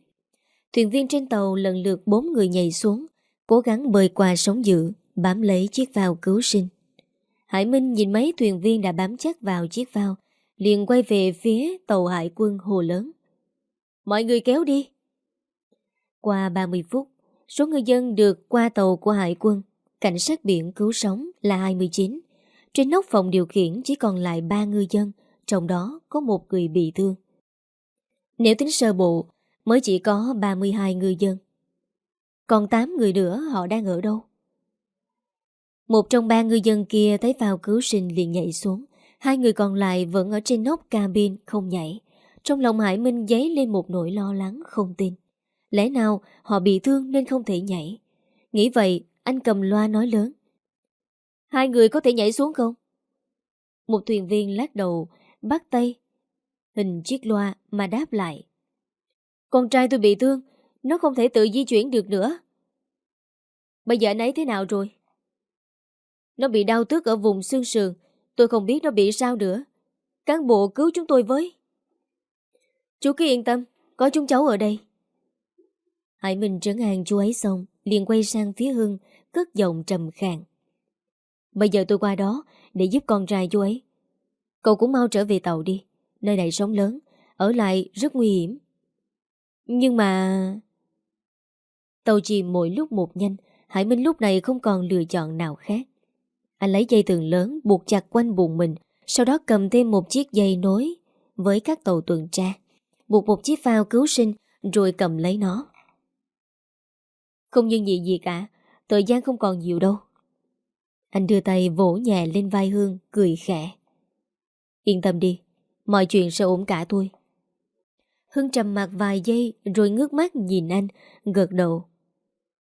Thuyền viên trên tàu lần lượt bốn người nhảy xuống, cố gắng bơi qua sóng dữ, bám lấy chiếc vào cứu sinh. Hải Minh nhìn mấy thuyền viên đã bám chắc vào chiếc vào, liền quay về phía tàu hải quân hồ lớn. Mọi người kéo đi. Qua 30 phút, số người dân được qua tàu của hải quân, cảnh sát biển cứu sống là 29. Trên nóc phòng điều khiển chỉ còn lại 3 ngư dân, trong đó có một người bị thương. Nếu tính sơ bộ, mới chỉ có 32 người dân. Còn 8 người nữa họ đang ở đâu? Một trong ba người dân kia thấy phao cứu sinh liền nhảy xuống. Hai người còn lại vẫn ở trên nóc cabin không nhảy. Trong lòng Hải Minh dấy lên một nỗi lo lắng không tin. Lẽ nào họ bị thương nên không thể nhảy? Nghĩ vậy, anh cầm loa nói lớn. Hai người có thể nhảy xuống không? Một thuyền viên lát đầu, bắt tay, hình chiếc loa mà đáp lại. Con trai tôi bị thương, nó không thể tự di chuyển được nữa. Bây giờ anh ấy thế nào rồi? Nó bị đau tức ở vùng xương sườn, tôi không biết nó bị sao nữa. Cán bộ cứu chúng tôi với. Chú cứ yên tâm, có chúng cháu ở đây. Hải Minh trấn an chú ấy xong, liền quay sang phía Hưng, cất giọng trầm khàn. Bây giờ tôi qua đó để giúp con trai chú ấy. Cậu cũng mau trở về tàu đi, nơi này sóng lớn, ở lại rất nguy hiểm. Nhưng mà... Tàu chìm mỗi lúc một nhanh, Hải Minh lúc này không còn lựa chọn nào khác. Anh lấy dây thừng lớn buộc chặt quanh bụng mình, sau đó cầm thêm một chiếc dây nối với các tàu tuần tra, buộc một chiếc phao cứu sinh rồi cầm lấy nó. Không nhân gì gì cả, thời gian không còn nhiều đâu. Anh đưa tay vỗ nhẹ lên vai Hương, cười khẽ. Yên tâm đi, mọi chuyện sẽ ổn cả tôi. Hưng trầm mặt vài giây rồi ngước mắt nhìn anh, gật đầu.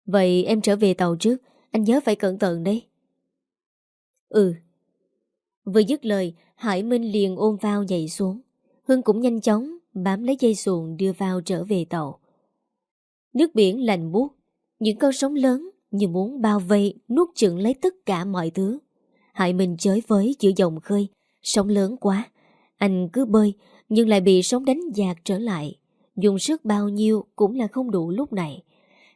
Vậy em trở về tàu trước, anh nhớ phải cẩn thận đấy. Ừ. Vừa dứt lời, Hải Minh liền ôm vào nhảy xuống. Hưng cũng nhanh chóng bám lấy dây xuồng đưa vào trở về tàu. Nước biển lạnh buốt, những con sóng lớn như muốn bao vây nuốt chửng lấy tất cả mọi thứ. Hải Minh chới với giữa dòng khơi, sóng lớn quá. Anh cứ bơi nhưng lại bị sóng đánh dạt trở lại. Dùng sức bao nhiêu cũng là không đủ lúc này.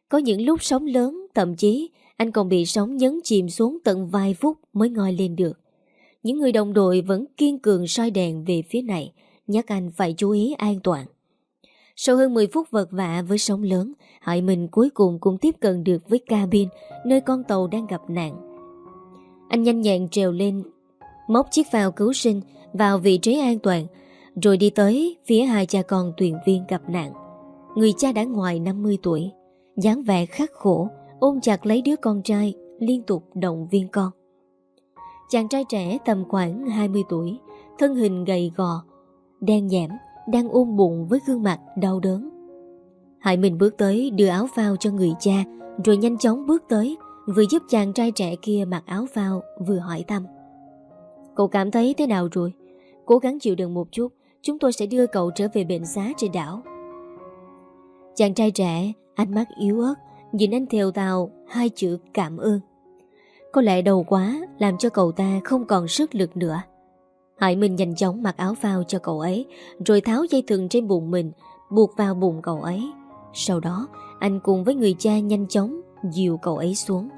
Có những lúc sóng lớn, thậm chí anh còn bị sóng nhấn chìm xuống tận vài phút mới ngồi lên được. Những người đồng đội vẫn kiên cường soi đèn về phía này, nhắc anh phải chú ý an toàn. Sau hơn 10 phút vật vả với sóng lớn, Hải Minh cuối cùng cũng tiếp cận được với cabin nơi con tàu đang gặp nạn. Anh nhanh nhẹn trèo lên, móc chiếc phao cứu sinh vào vị trí an toàn, rồi đi tới phía hai cha con thuyền viên gặp nạn. Người cha đã ngoài 50 tuổi, dáng vẻ khắc khổ, ôm chặt lấy đứa con trai, liên tục động viên con. Chàng trai trẻ tầm khoảng 20 tuổi, thân hình gầy gò, đen nhẽm, đang ôm bụng với gương mặt đau đớn. Hải Minh bước tới đưa áo phao cho người cha, rồi nhanh chóng bước tới, vừa giúp chàng trai trẻ kia mặc áo phao, vừa hỏi thăm. Cậu cảm thấy thế nào rồi? Cố gắng chịu đựng một chút, chúng tôi sẽ đưa cậu trở về bệnh xá trên đảo. Chàng trai trẻ, ánh mắt yếu ớt, nhìn anh theo tàu hai chữ cảm ơn. Có lẽ đầu quá làm cho cậu ta không còn sức lực nữa. Hải Minh nhanh chóng mặc áo phao cho cậu ấy Rồi tháo dây thừng trên bụng mình Buộc vào bụng cậu ấy Sau đó anh cùng với người cha nhanh chóng Dìu cậu ấy xuống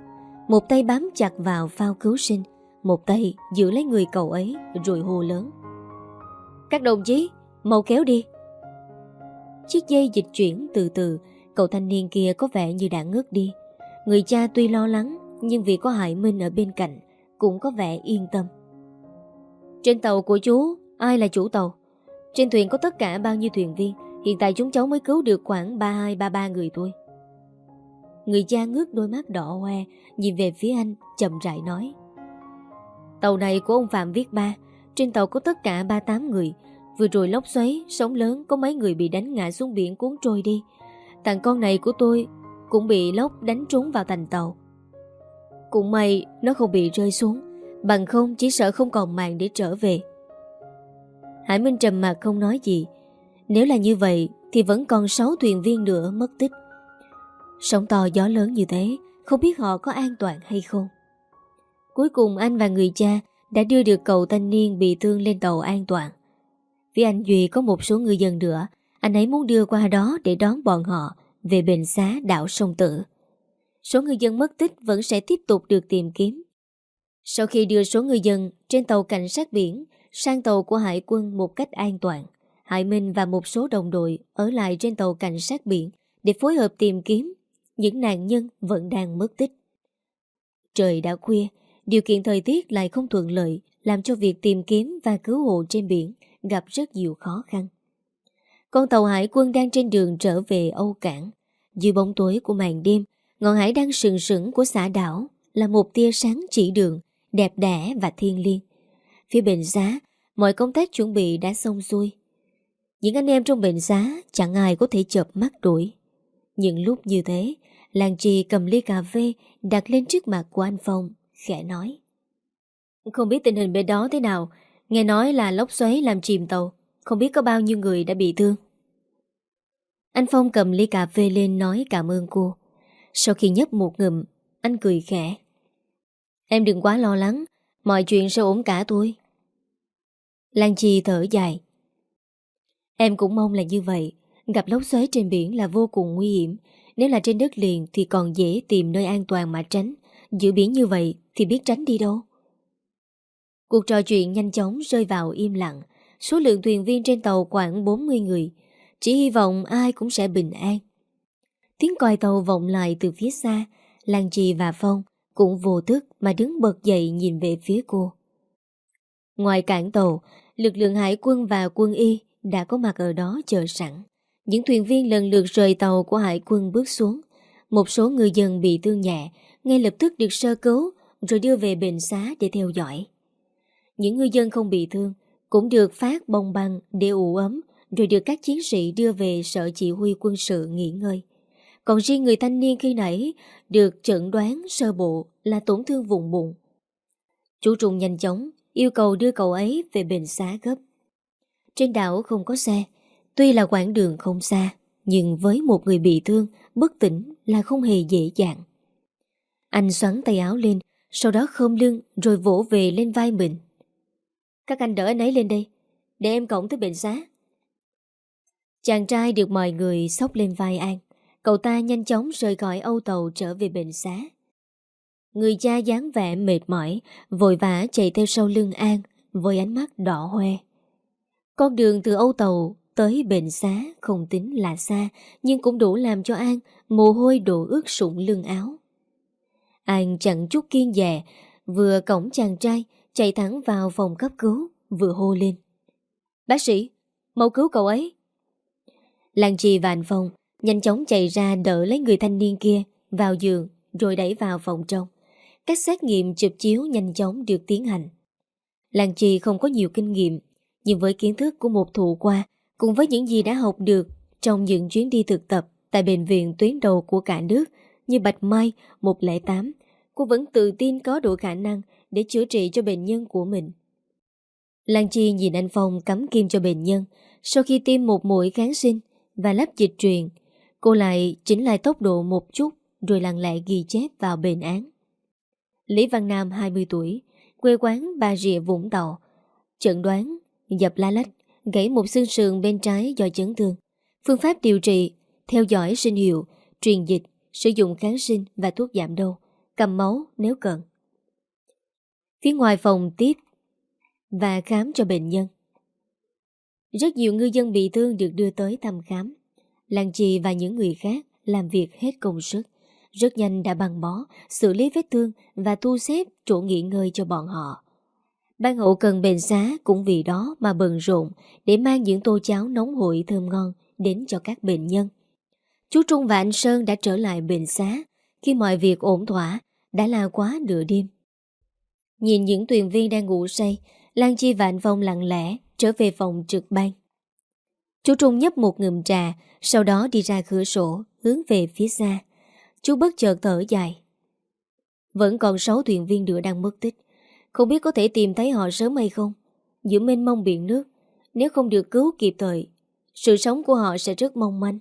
Một tay bám chặt vào phao cứu sinh một tay giữ lấy người cậu ấy, Rồi hô lớn. Các đồng chí, mau kéo đi. Chiếc dây dịch chuyển từ từ, Cậu thanh niên kia có vẻ như đã ngất đi. Người cha tuy lo lắng, Nhưng vì có Hải Minh ở bên cạnh, Cũng có vẻ yên tâm. Trên tàu của chú, Ai là chủ tàu? Trên thuyền có tất cả bao nhiêu thuyền viên? Hiện tại chúng cháu mới cứu được khoảng 32-33 người thôi. Người cha ngước đôi mắt đỏ hoe, Nhìn về phía anh, chậm rãi nói. Tàu này của ông Phạm Viết Ba. Trên tàu có tất cả 38 người. Vừa rồi lốc xoáy, sóng lớn Có mấy người bị đánh ngã xuống biển cuốn trôi đi. Thằng con này của tôi Cũng bị lốc đánh trúng vào thành tàu. Cũng may nó không bị rơi xuống Bằng không chỉ sợ không còn mạng để trở về. Hải Minh trầm mặt không nói gì. Nếu là như vậy Thì vẫn còn 6 thuyền viên nữa mất tích. Sóng to gió lớn như thế Không biết họ có an toàn hay không. Cuối cùng anh và người cha Đã đưa được cậu thanh niên bị thương lên tàu an toàn. Vì anh Duy có một số người dân nữa Anh ấy muốn đưa qua đó để đón bọn họ Về bệnh xá đảo sông Tử. Số người dân mất tích vẫn sẽ tiếp tục được tìm kiếm. Sau khi đưa số người dân trên tàu cảnh sát biển Sang tàu của hải quân một cách an toàn Hải Minh và một số đồng đội ở lại trên tàu cảnh sát biển để phối hợp tìm kiếm những nạn nhân vẫn đang mất tích. Trời đã khuya, điều kiện thời tiết lại không thuận lợi làm cho việc tìm kiếm và cứu hộ trên biển gặp rất nhiều khó khăn. Con tàu hải quân đang trên đường trở về Âu Cảng. Dưới bóng tối của màn đêm, ngọn hải đang sừng sững của xã đảo là một tia sáng chỉ đường, đẹp đẽ và thiên liêng. Phía bệnh giá, mọi công tác chuẩn bị đã xong xuôi. Những anh em trong bệnh giá chẳng ai có thể chợp mắt đuổi. Những lúc như thế, Làng trì cầm ly cà phê đặt lên trước mặt của anh Phong, khẽ nói. Không biết tình hình bên đó thế nào, nghe nói là lốc xoáy làm chìm tàu, không biết có bao nhiêu người đã bị thương. Anh Phong cầm ly cà phê lên nói cảm ơn cô. Sau khi nhấp một ngụm, anh cười khẽ. Em đừng quá lo lắng, mọi chuyện sẽ ổn cả tôi. Lan Chi thở dài. Em cũng mong là như vậy, gặp lốc xoáy trên biển là vô cùng nguy hiểm, nếu là trên đất liền thì còn dễ tìm nơi an toàn mà tránh. Giữa biển như vậy thì biết tránh đi đâu. Cuộc trò chuyện nhanh chóng rơi vào im lặng. Số lượng thuyền viên trên tàu khoảng 40 người. Chỉ hy vọng ai cũng sẽ bình an. Tiếng còi tàu vọng lại từ phía xa. Lan Trì và Phong cũng vô thức mà đứng bật dậy nhìn về phía cô. Ngoài cảng tàu, lực lượng hải quân và quân y đã có mặt ở đó chờ sẵn. Những thuyền viên lần lượt rời tàu của hải quân bước xuống. Một số người dân bị thương nhẹ, ngay lập tức được sơ cứu rồi đưa về bệnh xá để theo dõi. Những ngư dân không bị thương cũng được phát bông băng để ủ ấm rồi được các chiến sĩ đưa về sở chỉ huy quân sự nghỉ ngơi. Còn riêng người thanh niên khi nãy được chẩn đoán sơ bộ là tổn thương vùng bụng. Chủ trùng nhanh chóng yêu cầu đưa cậu ấy về bệnh xá gấp. Trên đảo không có xe, Tuy là quãng đường không xa, nhưng với một người bị thương, bất tỉnh là không hề dễ dàng. Anh xoắn tay áo lên, sau đó khom lưng rồi vỗ về lên vai mình. Các anh đỡ anh ấy lên đây, để em cổng tới bệnh xá. Chàng trai được mọi người sóc lên vai An, cậu ta nhanh chóng rời khỏi âu tàu trở về bệnh xá. Người cha dáng vẻ mệt mỏi, vội vã chạy theo sau lưng An với ánh mắt đỏ hoe. Con đường từ âu tàu Tới bệnh xá không tính là xa Nhưng cũng đủ làm cho An Mồ hôi đổ ướt sụng lưng áo An chẳng chút kiên dè Vừa cổng chàng trai Chạy thẳng vào phòng cấp cứu Vừa hô lên. Bác sĩ, mau cứu cậu ấy. Lan Chi và anh Phong Nhanh chóng chạy ra đỡ lấy người thanh niên kia Vào giường rồi đẩy vào phòng trong. Các xét nghiệm chụp chiếu nhanh chóng được tiến hành. Lan Chi không có nhiều kinh nghiệm Nhưng với kiến thức của một thụ qua Cùng với những gì đã học được trong những chuyến đi thực tập tại bệnh viện tuyến đầu của cả nước như Bạch Mai 108, cô vẫn tự tin có đủ khả năng để chữa trị cho bệnh nhân của mình. Lan Chi nhìn anh Phong cắm kim cho bệnh nhân sau khi tiêm một mũi kháng sinh và lắp dịch truyền. Cô lại chỉnh lại tốc độ một chút rồi lặng lẽ ghi chép vào bệnh án. Lý Văn Nam 20 tuổi, quê quán Bà Rịa Vũng Tàu. chẩn đoán, dập lá lách, gãy một xương sườn bên trái do chấn thương. Phương pháp điều trị, theo dõi sinh hiệu, truyền dịch, sử dụng kháng sinh và thuốc giảm đau, cầm máu nếu cần. Phía ngoài phòng tiếp và khám cho bệnh nhân. Rất nhiều ngư dân bị thương được đưa tới thăm khám. Làng trì và những người khác làm việc hết công sức. Rất nhanh đã băng bó, xử lý vết thương và thu xếp chỗ nghỉ ngơi cho bọn họ. Ban hậu cần bền xá cũng vì đó mà bận rộn để mang những tô cháo nóng hổi thơm ngon đến cho các bệnh nhân. Chú Trung và anh Sơn đã trở lại bệnh xá khi mọi việc ổn thỏa, đã là quá nửa đêm. Nhìn những thuyền viên đang ngủ say, Lan Chi và anh Phong lặng lẽ trở về phòng trực ban. Chú Trung nhấp một ngụm trà, sau đó đi ra cửa sổ, hướng về phía xa. Chú bất chợt thở dài. Vẫn còn 6 thuyền viên nữa đang mất tích. Không biết có thể tìm thấy họ sớm hay không? Giữa mênh mông biển nước, nếu không được cứu kịp thời, sự sống của họ sẽ rất mong manh.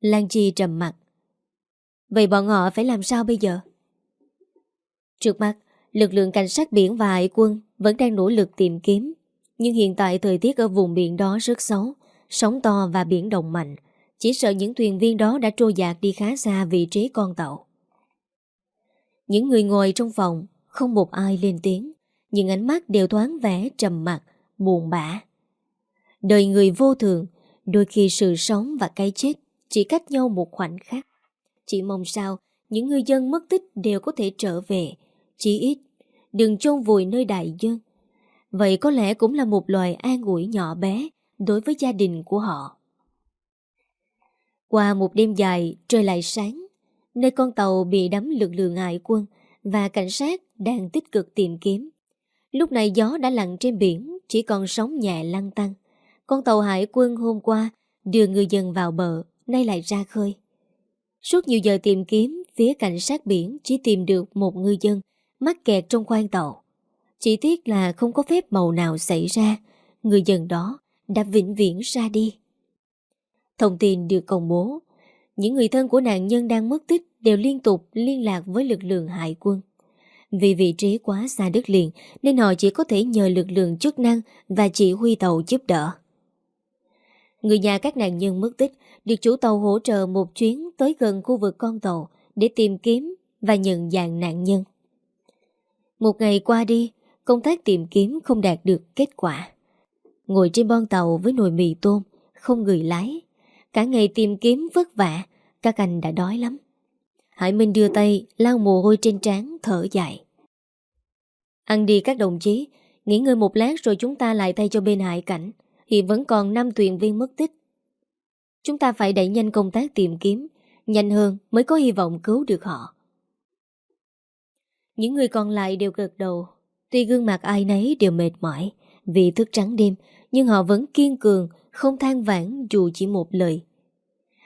Lan Chi trầm mặt. Vậy bọn họ phải làm sao bây giờ? Trước mắt, lực lượng cảnh sát biển và hải quân vẫn đang nỗ lực tìm kiếm. Nhưng hiện tại thời tiết ở vùng biển đó rất xấu, sóng to và biển động mạnh. Chỉ sợ những thuyền viên đó đã trôi dạt đi khá xa vị trí con tàu. Những người ngồi trong phòng không một ai lên tiếng, những ánh mắt đều thoáng vẻ trầm mặc, buồn bã. Đời người vô thường, đôi khi sự sống và cái chết chỉ cách nhau một khoảnh khắc. Chỉ mong sao những người dân mất tích đều có thể trở về, chỉ ít, đừng chôn vùi nơi đại dương. Vậy có lẽ cũng là một loài an ủi nhỏ bé đối với gia đình của họ. Qua một đêm dài, trời lại sáng, nơi con tàu bị đắm lực lượng hải quân và cảnh sát đang tích cực tìm kiếm. Lúc này gió đã lặng trên biển, chỉ còn sóng nhẹ lăn tăng. Con tàu hải quân hôm qua đưa người dân vào bờ, nay lại ra khơi. Suốt nhiều giờ tìm kiếm, phía cảnh sát biển chỉ tìm được một ngư dân mắc kẹt trong khoang tàu. Chỉ tiếc là không có phép màu nào xảy ra, người dân đó đã vĩnh viễn ra đi. Thông tin được công bố, những người thân của nạn nhân đang mất tích đều liên tục liên lạc với lực lượng hải quân. Vì vị trí quá xa đất liền nên họ chỉ có thể nhờ lực lượng chức năng và chỉ huy tàu giúp đỡ. Người nhà các nạn nhân mất tích được chủ tàu hỗ trợ một chuyến tới gần khu vực con tàu để tìm kiếm và nhận dạng nạn nhân. Một ngày qua đi, công tác tìm kiếm không đạt được kết quả. Ngồi trên bon tàu với nồi mì tôm, không người lái. Cả ngày tìm kiếm vất vả, các anh đã đói lắm. Hải Minh đưa tay, lau mồ hôi trên trán, thở dài. Ăn đi các đồng chí, nghỉ ngơi một lát rồi chúng ta lại tay cho bên hải cảnh. Hiện vẫn còn 5 thuyền viên mất tích. Chúng ta phải đẩy nhanh công tác tìm kiếm, nhanh hơn mới có hy vọng cứu được họ. Những người còn lại đều gật đầu, tuy gương mặt ai nấy đều mệt mỏi vì thức trắng đêm, nhưng họ vẫn kiên cường, không than vãn dù chỉ một lời.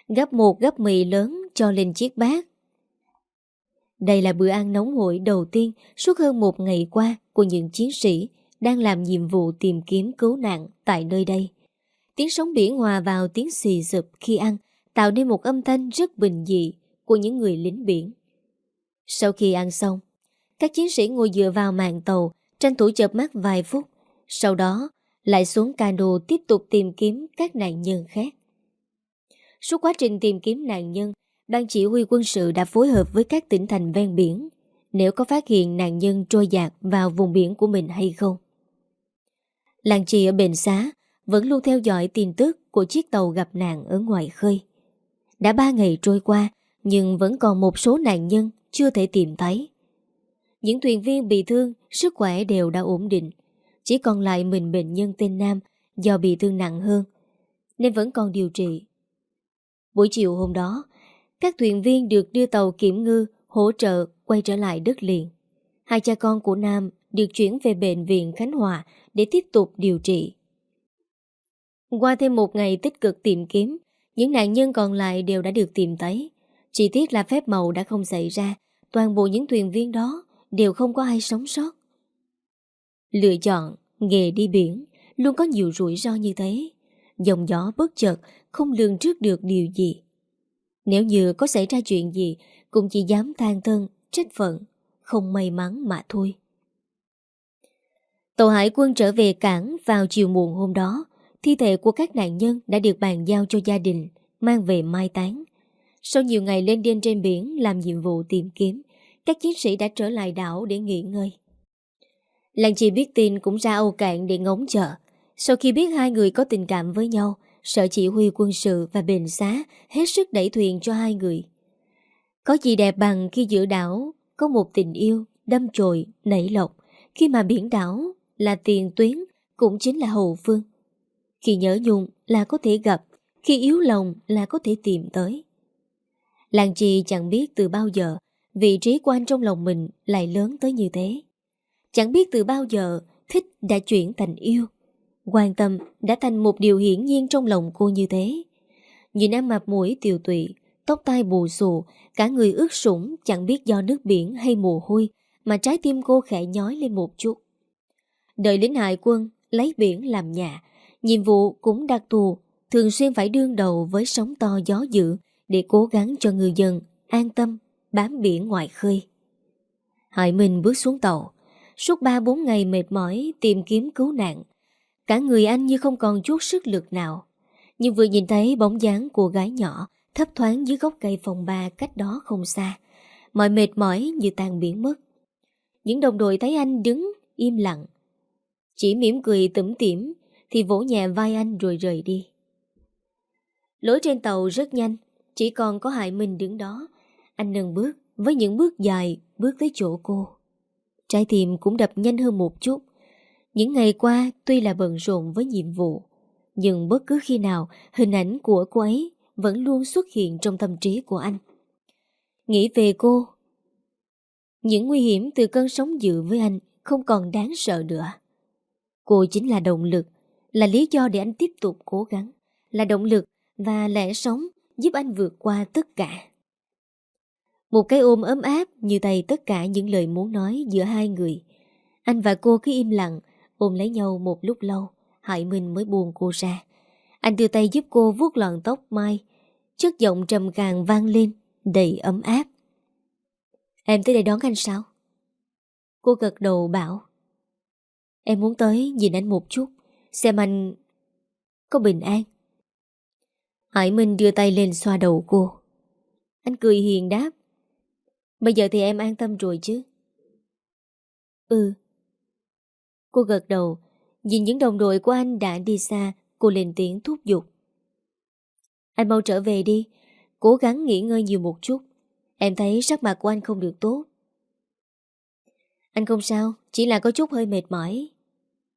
Gấp một gấp mì lớn cho lên chiếc bát. Đây là bữa ăn nóng hổi đầu tiên suốt hơn một ngày qua của những chiến sĩ đang làm nhiệm vụ tìm kiếm cứu nạn tại nơi đây. Tiếng sóng biển hòa vào tiếng xì sụp khi ăn, tạo nên một âm thanh rất bình dị của những người lính biển. Sau khi ăn xong, các chiến sĩ ngồi dựa vào mạng tàu, tranh thủ chợp mắt vài phút, sau đó lại xuống cano tiếp tục tìm kiếm các nạn nhân khác. Suốt quá trình tìm kiếm nạn nhân, Ban chỉ huy quân sự đã phối hợp với các tỉnh thành ven biển nếu có phát hiện nạn nhân trôi dạt vào vùng biển của mình hay không. Làng trì ở Bền Xá vẫn luôn theo dõi tin tức của chiếc tàu gặp nạn ở ngoài khơi. Đã ba ngày trôi qua, nhưng vẫn còn một số nạn nhân chưa thể tìm thấy. Những thuyền viên bị thương, sức khỏe đều đã ổn định. Chỉ còn lại mình bệnh nhân tên Nam do bị thương nặng hơn, nên vẫn còn điều trị. Buổi chiều hôm đó, các thuyền viên được đưa tàu kiểm ngư hỗ trợ quay trở lại đất liền. Hai cha con của Nam được chuyển về bệnh viện Khánh Hòa để tiếp tục điều trị. Qua thêm một ngày tích cực tìm kiếm, những nạn nhân còn lại đều đã được tìm thấy. Chỉ tiếc là phép màu đã không xảy ra, toàn bộ những thuyền viên đó đều không có ai sống sót. Lựa chọn nghề đi biển luôn có nhiều rủi ro như thế. Dòng gió bất chợt không lường trước được điều gì. Nếu như có xảy ra chuyện gì cũng chỉ dám than thân, trách phận, không may mắn mà thôi. Tàu hải quân trở về cảng vào chiều muộn hôm đó. Thi thể của các nạn nhân đã được bàn giao cho gia đình, mang về mai táng. Sau nhiều ngày lên đên trên biển làm nhiệm vụ tìm kiếm, các chiến sĩ đã trở lại đảo để nghỉ ngơi. Làng chị biết tin cũng ra Âu Cạn để ngóng chờ. Sau khi biết hai người có tình cảm với nhau, sở chỉ huy quân sự và bền xá hết sức đẩy thuyền cho hai người. Có gì đẹp bằng khi giữa đảo có một tình yêu đâm chồi, nảy lộc, khi mà biển đảo là tiền tuyến cũng chính là hậu phương. Khi nhớ nhung là có thể gặp, khi yếu lòng là có thể tìm tới. Làng Chi chẳng biết từ bao giờ vị trí của anh trong lòng mình lại lớn tới như thế. Chẳng biết từ bao giờ thích đã chuyển thành yêu. Quan tâm đã thành một điều hiển nhiên trong lòng cô như thế. Nhìn em mặt mũi tiều tụy, tóc tai bù xù, cả người ướt sũng chẳng biết do nước biển hay mồ hôi mà trái tim cô khẽ nhói lên một chút. Đợi lính hải quân lấy biển làm nhà, nhiệm vụ cũng đặc thù, thường xuyên phải đương đầu với sóng to gió dữ để cố gắng cho người dân an tâm bám biển ngoài khơi. Hải Minh bước xuống tàu, suốt 3-4 ngày mệt mỏi tìm kiếm cứu nạn. Cả người anh như không còn chút sức lực nào. Nhưng vừa nhìn thấy bóng dáng của gái nhỏ thấp thoáng dưới gốc cây phòng ba cách đó không xa. Mọi mệt mỏi như tan biến mất. Những đồng đội thấy anh đứng im lặng. Chỉ mỉm cười tủm tỉm thì vỗ nhẹ vai anh rồi rời đi. Lối trên tàu rất nhanh, chỉ còn có Hải Minh đứng đó. Anh nâng bước với những bước dài bước tới chỗ cô. Trái tim cũng đập nhanh hơn một chút. Những ngày qua tuy là bận rộn với nhiệm vụ, nhưng bất cứ khi nào hình ảnh của cô ấy vẫn luôn xuất hiện trong tâm trí của anh. Nghĩ về cô, những nguy hiểm từ cơn sóng dữ với anh không còn đáng sợ nữa. Cô chính là động lực, là lý do để anh tiếp tục cố gắng, là động lực và lẽ sống giúp anh vượt qua tất cả. Một cái ôm ấm áp như tay tất cả những lời muốn nói giữa hai người. Anh và cô cứ im lặng, ôm lấy nhau một lúc lâu, Hải Minh mới buông cô ra. Anh đưa tay giúp cô vuốt lọn tóc mai, chất giọng trầm càng vang lên, đầy ấm áp. Em tới đây đón anh sao? Cô gật đầu bảo. Em muốn tới nhìn anh một chút, xem anh có bình an. Hải Minh đưa tay lên xoa đầu cô. Anh cười hiền đáp. Bây giờ thì em an tâm rồi chứ? Ừ. Cô gật đầu, nhìn những đồng đội của anh đã đi xa, cô lên tiếng thúc giục. Anh mau trở về đi, cố gắng nghỉ ngơi nhiều một chút. Em thấy sắc mặt của anh không được tốt. Anh không sao, chỉ là có chút hơi mệt mỏi.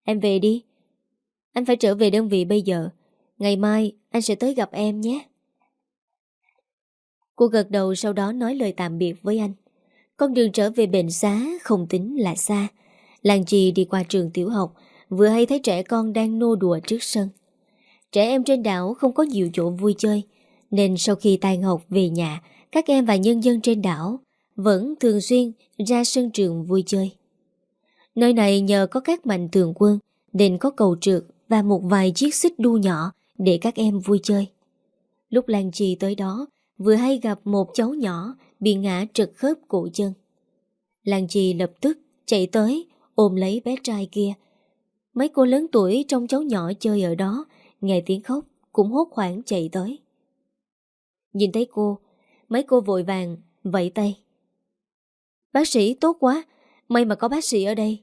Em về đi. Anh phải trở về đơn vị bây giờ. Ngày mai anh sẽ tới gặp em nhé. Cô gật đầu sau đó nói lời tạm biệt với anh. Con đường trở về bệnh xá không tính là xa. Làng trì đi qua trường tiểu học, vừa hay thấy trẻ con đang nô đùa trước sân. Trẻ em trên đảo không có nhiều chỗ vui chơi, nên sau khi tan học về nhà, các em và nhân dân trên đảo vẫn thường xuyên ra sân trường vui chơi. Nơi này nhờ có các mạnh thường quân nên có cầu trượt và một vài chiếc xích đu nhỏ để các em vui chơi. Lúc Lan Trì tới đó, vừa hay gặp một cháu nhỏ bị ngã trật khớp cổ chân. Lan Trì lập tức chạy tới ôm lấy bé trai kia. Mấy cô lớn tuổi trong cháu nhỏ chơi ở đó, nghe tiếng khóc cũng hốt hoảng chạy tới. Nhìn thấy cô, mấy cô vội vàng vẫy tay. Bác sĩ tốt quá, may mà có bác sĩ ở đây.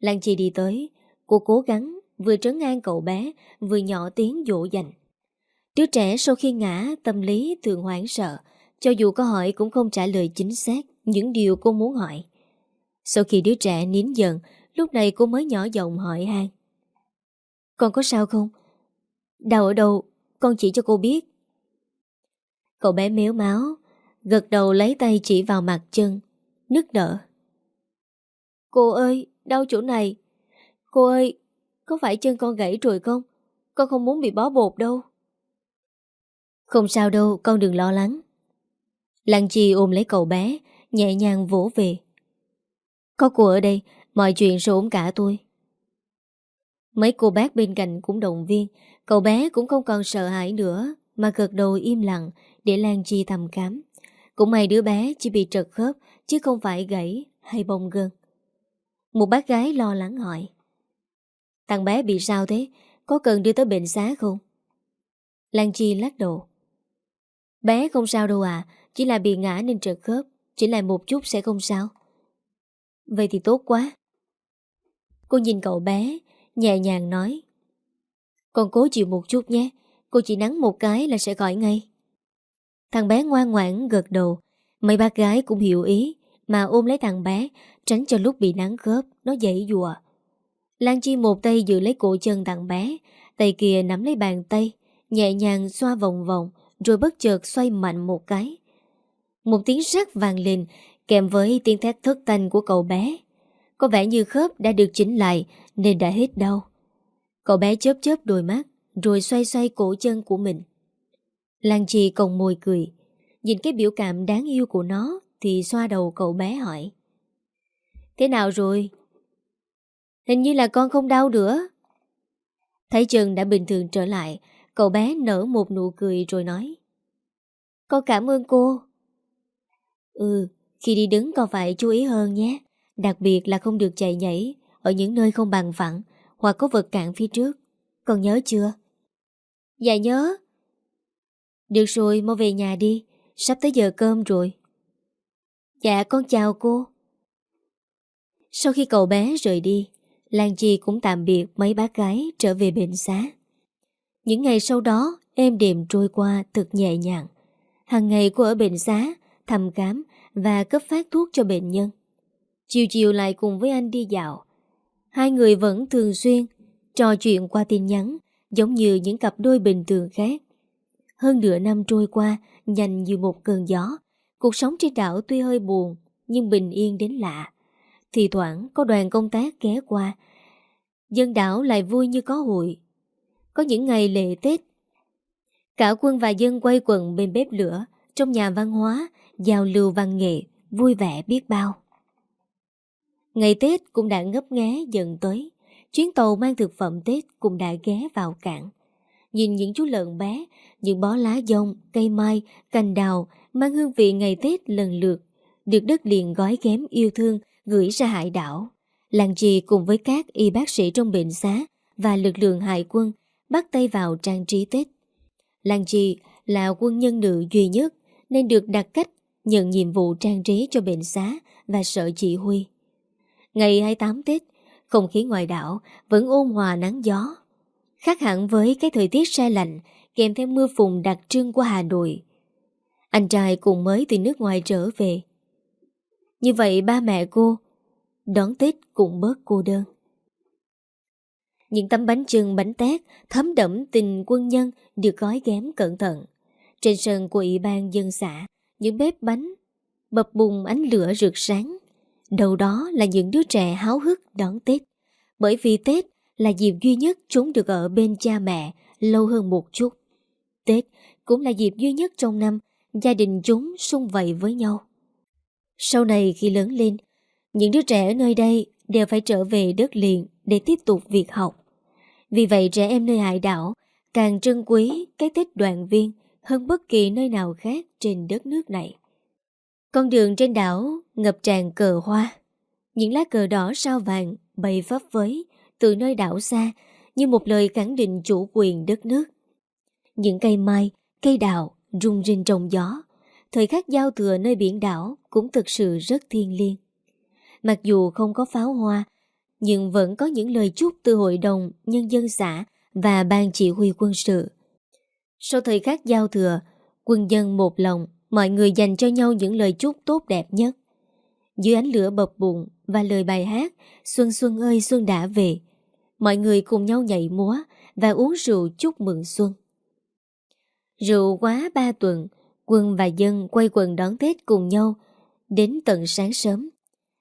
Lan Chi đi tới, cô cố gắng vừa trấn an cậu bé, vừa nhỏ tiếng dỗ dành. Đứa trẻ sau khi ngã, tâm lý thường hoảng sợ, cho dù có hỏi cũng không trả lời chính xác những điều cô muốn hỏi. Sau khi đứa trẻ nín dần, lúc này cô mới nhỏ giọng hỏi han. Con có sao không? Đau ở đâu? Con chỉ cho cô biết. Cậu bé méo máu, gật đầu lấy tay chỉ vào mặt chân, nức nở. Cô ơi, đau chỗ này. Cô ơi, có phải chân con gãy rồi không? Con không muốn bị bó bột đâu. Không sao đâu, con đừng lo lắng. Lăng Chi ôm lấy cậu bé, nhẹ nhàng vỗ về. Có cô ở đây, mọi chuyện sẽ ổn cả tôi. Mấy cô bác bên cạnh cũng động viên, cậu bé cũng không còn sợ hãi nữa, mà gật đầu im lặng để Lan Chi thầm cám. Cũng may đứa bé chỉ bị trật khớp, chứ không phải gãy hay bông gân. Một bác gái lo lắng hỏi. Thằng bé bị sao thế? Có cần đưa tới bệnh xá không? Lan Chi lắc đầu. Bé không sao đâu à, chỉ là bị ngã nên trật khớp, chỉ là một chút sẽ không sao. Vậy thì tốt quá. Cô nhìn cậu bé, nhẹ nhàng nói. Con cố chịu một chút nhé, cô chỉ nắng một cái là sẽ khỏi ngay. Thằng bé ngoan ngoãn gật đầu, mấy bác gái cũng hiểu ý, mà ôm lấy thằng bé, tránh cho lúc bị nắng khớp, nó dậy dùa. Lan Chi một tay giữ lấy cổ chân thằng bé, tay kia nắm lấy bàn tay, nhẹ nhàng xoa vòng vòng, rồi bất chợt xoay mạnh một cái. Một tiếng rắc vang lên, kèm với tiếng thét thất thanh của cậu bé. Có vẻ như khớp đã được chỉnh lại nên đã hết đau. Cậu bé chớp chớp đôi mắt, rồi xoay xoay cổ chân của mình. Lan Chi còng môi cười, nhìn cái biểu cảm đáng yêu của nó thì xoa đầu cậu bé hỏi. Thế nào rồi? Hình như là con không đau nữa. Thấy Trần đã bình thường trở lại, cậu bé nở một nụ cười rồi nói. Con cảm ơn cô. Ừ, khi đi đứng con phải chú ý hơn nhé. Đặc biệt là không được chạy nhảy ở những nơi không bằng phẳng hoặc có vật cản phía trước. Con nhớ chưa? Dạ nhớ. Được rồi, mau về nhà đi. Sắp tới giờ cơm rồi. Dạ con chào cô. Sau khi cậu bé rời đi, Lan Chi cũng tạm biệt mấy bác gái trở về bệnh xá. Những ngày sau đó, êm đềm trôi qua thật nhẹ nhàng. Hàng ngày cô ở bệnh xá, thăm khám và cấp phát thuốc cho bệnh nhân. Chiều chiều lại cùng với anh đi dạo. Hai người vẫn thường xuyên trò chuyện qua tin nhắn giống như những cặp đôi bình thường khác. Hơn nửa năm trôi qua, nhanh như một cơn gió. Cuộc sống trên đảo tuy hơi buồn, nhưng bình yên đến lạ. Thì thoảng có đoàn công tác ghé qua. Dân đảo lại vui như có hội. Có những ngày lễ Tết. Cả quân và dân quay quần bên bếp lửa, trong nhà văn hóa, giao lưu văn nghệ, vui vẻ biết bao. Ngày Tết cũng đã ngấp nghé dần tới. Chuyến tàu mang thực phẩm Tết cũng đã ghé vào cảng. Nhìn những chú lợn bé, những bó lá dông, cây mai, cành đào mang hương vị ngày Tết lần lượt, được đất liền gói ghém yêu thương gửi ra hải đảo. Làng trì cùng với các y bác sĩ trong bệnh xá và lực lượng hải quân bắt tay vào trang trí Tết. Làng trì là quân nhân nữ duy nhất nên được đặt cách nhận nhiệm vụ trang trí cho bệnh xá và sở chỉ huy. Ngày 28 Tết, không khí ngoài đảo vẫn ôn hòa nắng gió. Khác hẳn với cái thời tiết xe lạnh kèm theo mưa phùn đặc trưng của Hà Nội. Anh trai cùng mới từ nước ngoài trở về. Như vậy ba mẹ cô đón Tết cũng bớt cô đơn. Những tấm bánh trưng bánh tét thấm đẫm tình quân nhân được gói ghém cẩn thận. Trên sân của Ủy ban dân xã, những bếp bánh bập bùng ánh lửa rực sáng. Đầu đó là những đứa trẻ háo hức đón Tết. Bởi vì Tết là dịp duy nhất chúng được ở bên cha mẹ lâu hơn một chút. Tết cũng là dịp duy nhất trong năm gia đình chúng sung vầy với nhau. Sau này khi lớn lên, những đứa trẻ ở nơi đây đều phải trở về đất liền để tiếp tục việc học. Vì vậy trẻ em nơi hải đảo càng trân quý cái Tết đoàn viên hơn bất kỳ nơi nào khác trên đất nước này. Con đường trên đảo ngập tràn cờ hoa. Những lá cờ đỏ sao vàng bay phấp phới từ nơi đảo xa như một lời khẳng định chủ quyền đất nước. Những cây mai, cây đào rung rinh trong gió. Thời khắc giao thừa nơi biển đảo cũng thực sự rất thiêng liêng. Mặc dù không có pháo hoa, nhưng vẫn có những lời chúc từ hội đồng, nhân dân xã và ban chỉ huy quân sự. Sau thời khắc giao thừa, quân dân một lòng, mọi người dành cho nhau những lời chúc tốt đẹp nhất. Dưới ánh lửa bập bụng và lời bài hát Xuân Xuân ơi Xuân đã về, mọi người cùng nhau nhảy múa và uống rượu chúc mừng xuân. Rượu quá ba tuần, quân và dân quay quần đón Tết cùng nhau đến tận sáng sớm.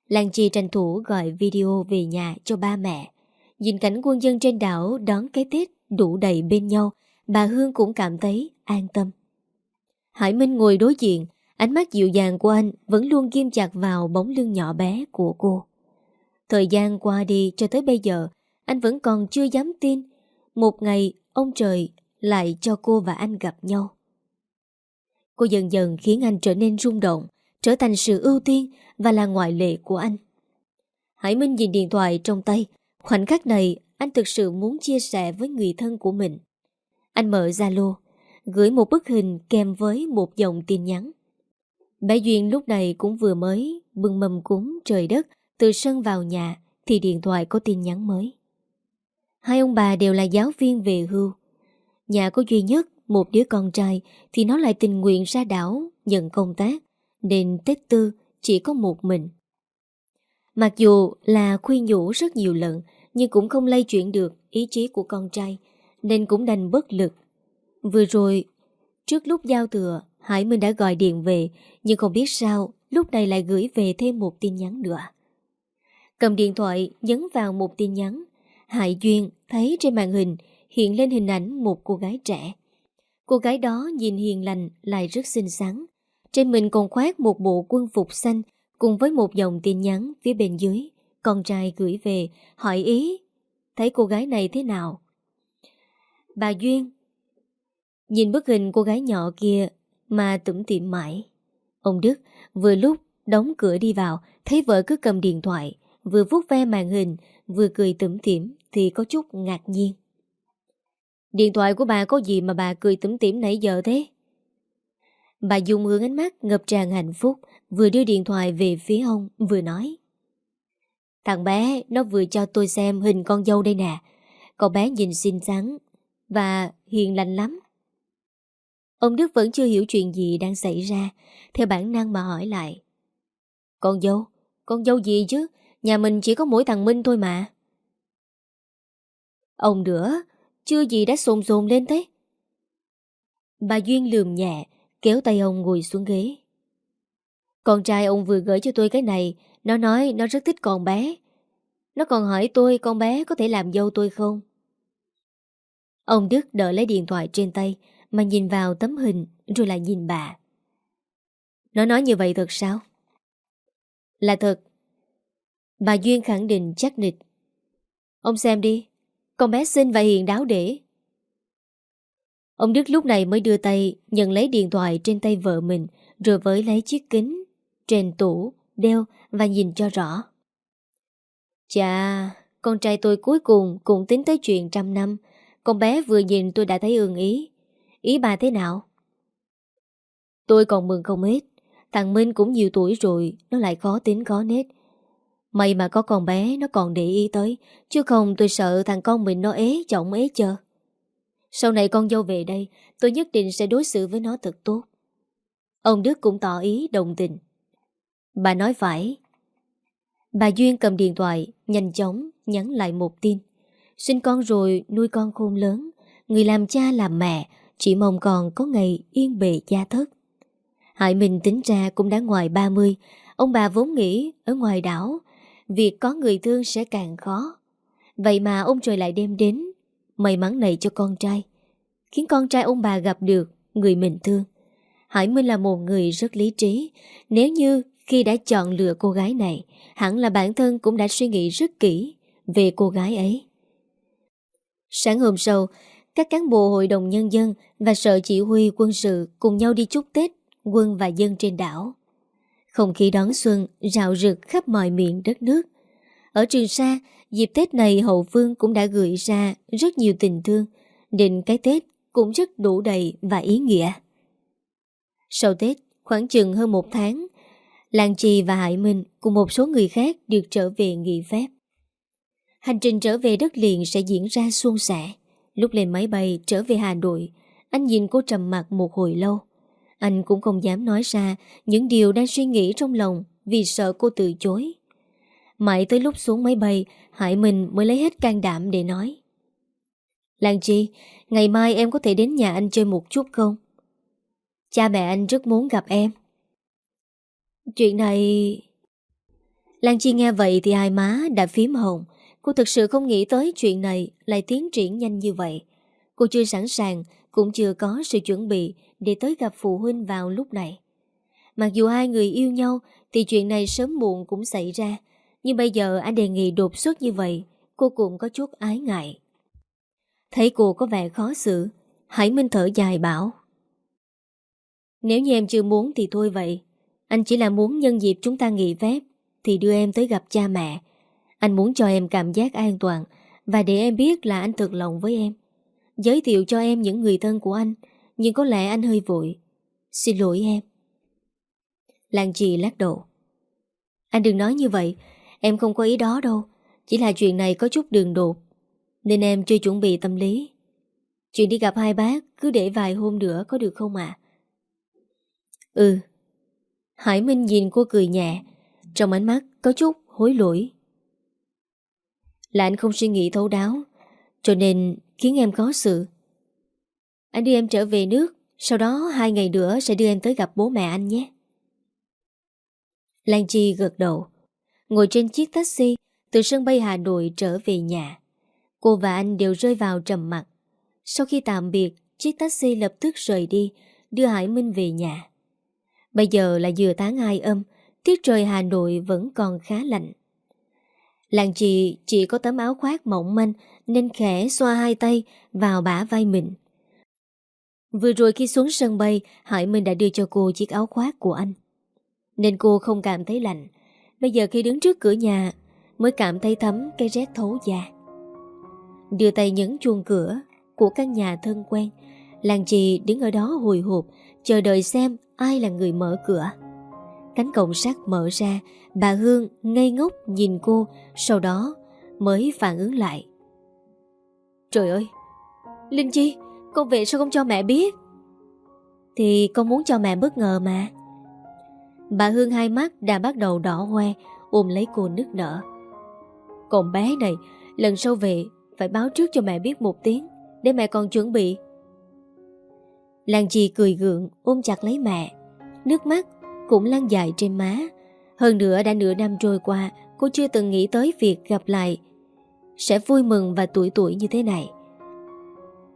Lan Chi tranh thủ gọi video về nhà cho ba mẹ. Nhìn cảnh quân dân trên đảo đón cái Tết đủ đầy bên nhau, bà Hương cũng cảm thấy an tâm. Hải Minh ngồi đối diện, ánh mắt dịu dàng của anh vẫn luôn ghim chặt vào bóng lưng nhỏ bé của cô. Thời gian qua đi cho tới bây giờ, anh vẫn còn chưa dám tin. Một ngày, ông trời lại cho cô và anh gặp nhau. Cô dần dần khiến anh trở nên rung động, trở thành sự ưu tiên và là ngoại lệ của anh. Hải Minh nhìn điện thoại trong tay. Khoảnh khắc này, anh thực sự muốn chia sẻ với người thân của mình. Anh mở Zalo, gửi một bức hình kèm với một dòng tin nhắn. Bé Duyên lúc này cũng vừa mới bưng mầm cúng trời đất từ sân vào nhà thì điện thoại có tin nhắn mới. Hai ông bà đều là giáo viên về hưu. Nhà có duy nhất một đứa con trai thì nó lại tình nguyện ra đảo nhận công tác nên Tết Tư chỉ có một mình. Mặc dù là khuyên nhủ rất nhiều lần nhưng cũng không lay chuyển được ý chí của con trai nên cũng đành bất lực. Vừa rồi, trước lúc giao thừa, Hải Minh đã gọi điện về nhưng không biết sao lúc này lại gửi về thêm một tin nhắn nữa. Cầm điện thoại nhấn vào một tin nhắn Hải Duyên thấy trên màn hình hiện lên hình ảnh một cô gái trẻ. Cô gái đó nhìn hiền lành, lại rất xinh xắn. Trên mình còn khoác một bộ quân phục xanh cùng với một dòng tin nhắn phía bên dưới. Con trai gửi về, hỏi ý, thấy cô gái này thế nào. Bà Duyên nhìn bức hình cô gái nhỏ kia mà tủm tỉm mãi. Ông Đức, vừa lúc đóng cửa đi vào, thấy vợ cứ cầm điện thoại, vừa vuốt ve màn hình, vừa cười tủm tỉm thì có chút ngạc nhiên. Điện thoại của bà có gì mà bà cười tủm tỉm nãy giờ thế? Bà dùng hướng ánh mắt ngập tràn hạnh phúc, vừa đưa điện thoại về phía ông, vừa nói. Thằng bé, nó vừa cho tôi xem hình con dâu đây nè. Con bé nhìn xinh xắn và hiền lành lắm. Ông Đức vẫn chưa hiểu chuyện gì đang xảy ra, theo bản năng mà hỏi lại. Con dâu? Con dâu gì chứ? Nhà mình chỉ có mỗi thằng Minh thôi mà. Ông nữa, chưa gì đã sồn sồn lên thế. Bà Duyên lườm nhẹ, kéo tay ông ngồi xuống ghế. Con trai ông vừa gửi cho tôi cái này, nó nói nó rất thích con bé. Nó còn hỏi tôi con bé có thể làm dâu tôi không? Ông Đức đỡ lấy điện thoại trên tay mà nhìn vào tấm hình rồi lại nhìn bà. Nó nói như vậy thật sao? Là thật. Bà Duyên khẳng định chắc nịch. Ông xem đi, con bé xinh và hiền đáo để. Ông Đức lúc này mới đưa tay nhận lấy điện thoại trên tay vợ mình rồi với lấy chiếc kính trên tủ, đeo và nhìn cho rõ. Chà, con trai tôi cuối cùng cũng tính tới chuyện trăm năm. Con bé vừa nhìn tôi đã thấy ương ý. Ý bà thế nào? Tôi còn mừng không hết. Thằng Minh cũng nhiều tuổi rồi, nó lại khó tính khó nết. May mà có con bé, nó còn để ý tới. Chứ không, tôi sợ thằng con mình nó ế, chồng ế chờ. Sau này con dâu về đây, Tôi nhất định sẽ đối xử với nó thật tốt. Ông Đức cũng tỏ ý đồng tình. Bà nói phải. Bà Duyên cầm điện thoại, Nhanh chóng nhắn lại một tin. Sinh con rồi, nuôi con khôn lớn. Người làm cha làm mẹ, Chỉ mong con có ngày yên bề gia thất. Hải Minh tính ra cũng đã ngoài 30 Ông bà vốn nghĩ, ở ngoài đảo Việc có người thương sẽ càng khó. Vậy mà ông trời lại đem đến. May mắn này cho con trai, Khiến con trai ông bà gặp được Người mình thương. Hải Minh là một người rất lý trí. Nếu như khi đã chọn lựa cô gái này, Hẳn là bản thân cũng đã suy nghĩ rất kỹ Về cô gái ấy. Sáng hôm sau, Các cán bộ hội đồng nhân dân Và sở chỉ huy quân sự Cùng nhau đi chúc Tết Quân và dân trên đảo không khí đón xuân rạo rực khắp mọi miền đất nước. Ở Trường Sa, dịp Tết này Hậu Phương cũng đã gửi ra rất nhiều tình thương, nên cái Tết cũng rất đủ đầy và ý nghĩa. Sau Tết, khoảng chừng hơn một tháng, Lan Trì và Hải Minh cùng một số người khác được trở về nghỉ phép. Hành trình trở về đất liền sẽ diễn ra suôn sẻ. Lúc lên máy bay trở về Hà Nội, anh nhìn cô trầm mặt một hồi lâu. Anh cũng không dám nói ra những điều đang suy nghĩ trong lòng vì sợ cô từ chối. Mãi tới lúc xuống máy bay, Hải Minh mới lấy hết can đảm để nói. Lan Chi, ngày mai em có thể đến nhà anh chơi một chút không? Cha mẹ anh rất muốn gặp em. Chuyện này... Lan Chi nghe vậy thì hai má đã phím hồng. Cô thực sự không nghĩ tới chuyện này lại tiến triển nhanh như vậy. Cô chưa sẵn sàng, cũng chưa có sự chuẩn bị để tới gặp phụ huynh vào lúc này. Mặc dù hai người yêu nhau thì chuyện này sớm muộn cũng xảy ra, nhưng bây giờ anh đề nghị đột xuất như vậy, cô cũng có chút ái ngại. Thấy cô có vẻ khó xử, Hải Minh thở dài bảo. Nếu như em chưa muốn thì thôi vậy, anh chỉ là muốn nhân dịp chúng ta nghỉ phép thì đưa em tới gặp cha mẹ. Anh muốn cho em cảm giác an toàn và để em biết là anh thực lòng với em. Giới thiệu cho em những người thân của anh, nhưng có lẽ anh hơi vội. Xin lỗi em. Lan Chi lắc đầu. Anh đừng nói như vậy, em không có ý đó đâu. Chỉ là chuyện này có chút đường đột, nên em chưa chuẩn bị tâm lý. Chuyện đi gặp hai bác cứ để vài hôm nữa có được không ạ? Ừ. Hải Minh nhìn cô cười nhẹ, trong ánh mắt có chút hối lỗi. Là anh không suy nghĩ thấu đáo, cho nên khiến em có sự. Anh đưa em trở về nước, sau đó hai ngày nữa sẽ đưa em tới gặp bố mẹ anh nhé. Lan Chi gật đầu, ngồi trên chiếc taxi từ sân bay Hà Nội trở về nhà. Cô và anh đều rơi vào trầm mặt. Sau khi tạm biệt, chiếc taxi lập tức rời đi, đưa Hải Minh về nhà. Bây giờ là vừa tháng 2 âm, tiết trời Hà Nội vẫn còn khá lạnh. Làng chị chỉ có tấm áo khoác mỏng manh nên khẽ xoa hai tay vào bả vai mình. Vừa rồi khi xuống sân bay, Hải Minh đã đưa cho cô chiếc áo khoác của anh. Nên cô không cảm thấy lạnh. Bây giờ khi đứng trước cửa nhà mới cảm thấy thấm cái rét thấu da. Đưa tay nhấn chuông cửa của căn nhà thân quen. Làng chị đứng ở đó hồi hộp, chờ đợi xem ai là người mở cửa. Cánh cổng sắt mở ra, bà Hương ngây ngốc nhìn cô, sau đó mới phản ứng lại. Trời ơi, Linh Chi, con về sao không cho mẹ biết? Thì con muốn cho mẹ bất ngờ mà. Bà Hương hai mắt đã bắt đầu đỏ hoe, ôm lấy cô nức nở. Còn bé này, lần sau về phải báo trước cho mẹ biết một tiếng, để mẹ còn chuẩn bị. Lan Chi cười gượng, ôm chặt lấy mẹ. Nước mắt cũng lan dài trên má. Hơn nữa đã nửa năm trôi qua, cô chưa từng nghĩ tới việc gặp lại. Sẽ vui mừng và tuổi tuổi như thế này.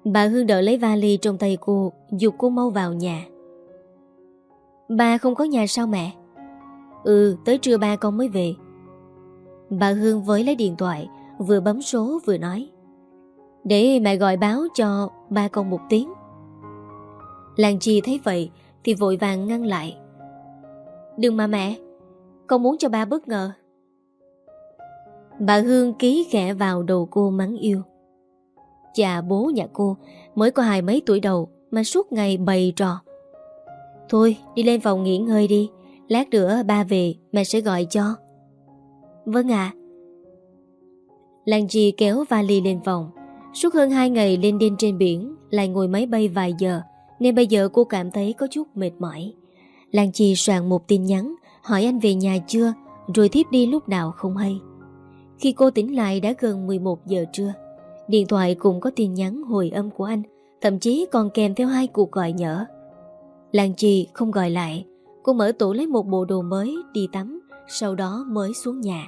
Bà Hương đỡ lấy vali trong tay cô, dục cô mau vào nhà. Bà không có nhà sao mẹ? Ừ, tới trưa ba con mới về. Bà Hương với lấy điện thoại, vừa bấm số vừa nói. Để mẹ gọi báo cho ba con một tiếng. Làng chi thấy vậy thì vội vàng ngăn lại. Đừng mà mẹ, con muốn cho ba bất ngờ. Bà Hương ký ghẹ vào đầu cô mắng yêu. Chà bố nhà cô mới có hai mấy tuổi đầu mà suốt ngày bày trò. Thôi đi lên phòng nghỉ ngơi đi, lát nữa ba về mẹ sẽ gọi cho. Vâng ạ. À. Lan Chi kéo vali lên phòng. Suốt hơn 2 ngày lên đêm trên biển, lại ngồi máy bay vài giờ, nên bây giờ cô cảm thấy có chút mệt mỏi. Lan Chi soạn một tin nhắn, hỏi anh về nhà chưa, rồi thiếp đi lúc nào không hay. Khi cô tỉnh lại đã gần 11 giờ trưa. Điện thoại cũng có tin nhắn hồi âm của anh, thậm chí còn kèm theo hai cuộc gọi nhỡ. Lan Chi không gọi lại, cô mở tủ lấy một bộ đồ mới đi tắm, sau đó mới xuống nhà.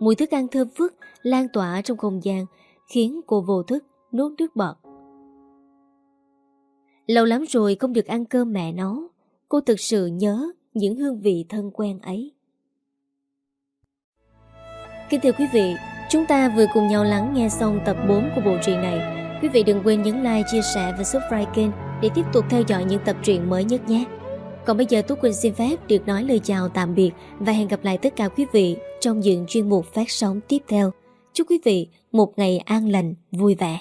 Mùi thức ăn thơm phức lan tỏa trong không gian khiến cô vô thức nuốt nước bọt. Lâu lắm rồi không được ăn cơm mẹ nấu, cô thực sự nhớ những hương vị thân quen ấy. Kính thưa quý vị, chúng ta vừa cùng nhau lắng nghe xong tập 4 của bộ truyện này. Quý vị đừng quên nhấn like, chia sẻ và subscribe kênh để tiếp tục theo dõi những tập truyện mới nhất nhé. Còn bây giờ Tú Quỳnh xin phép được nói lời chào tạm biệt và hẹn gặp lại tất cả quý vị trong những chuyên mục phát sóng tiếp theo. Chúc quý vị một ngày an lành, vui vẻ.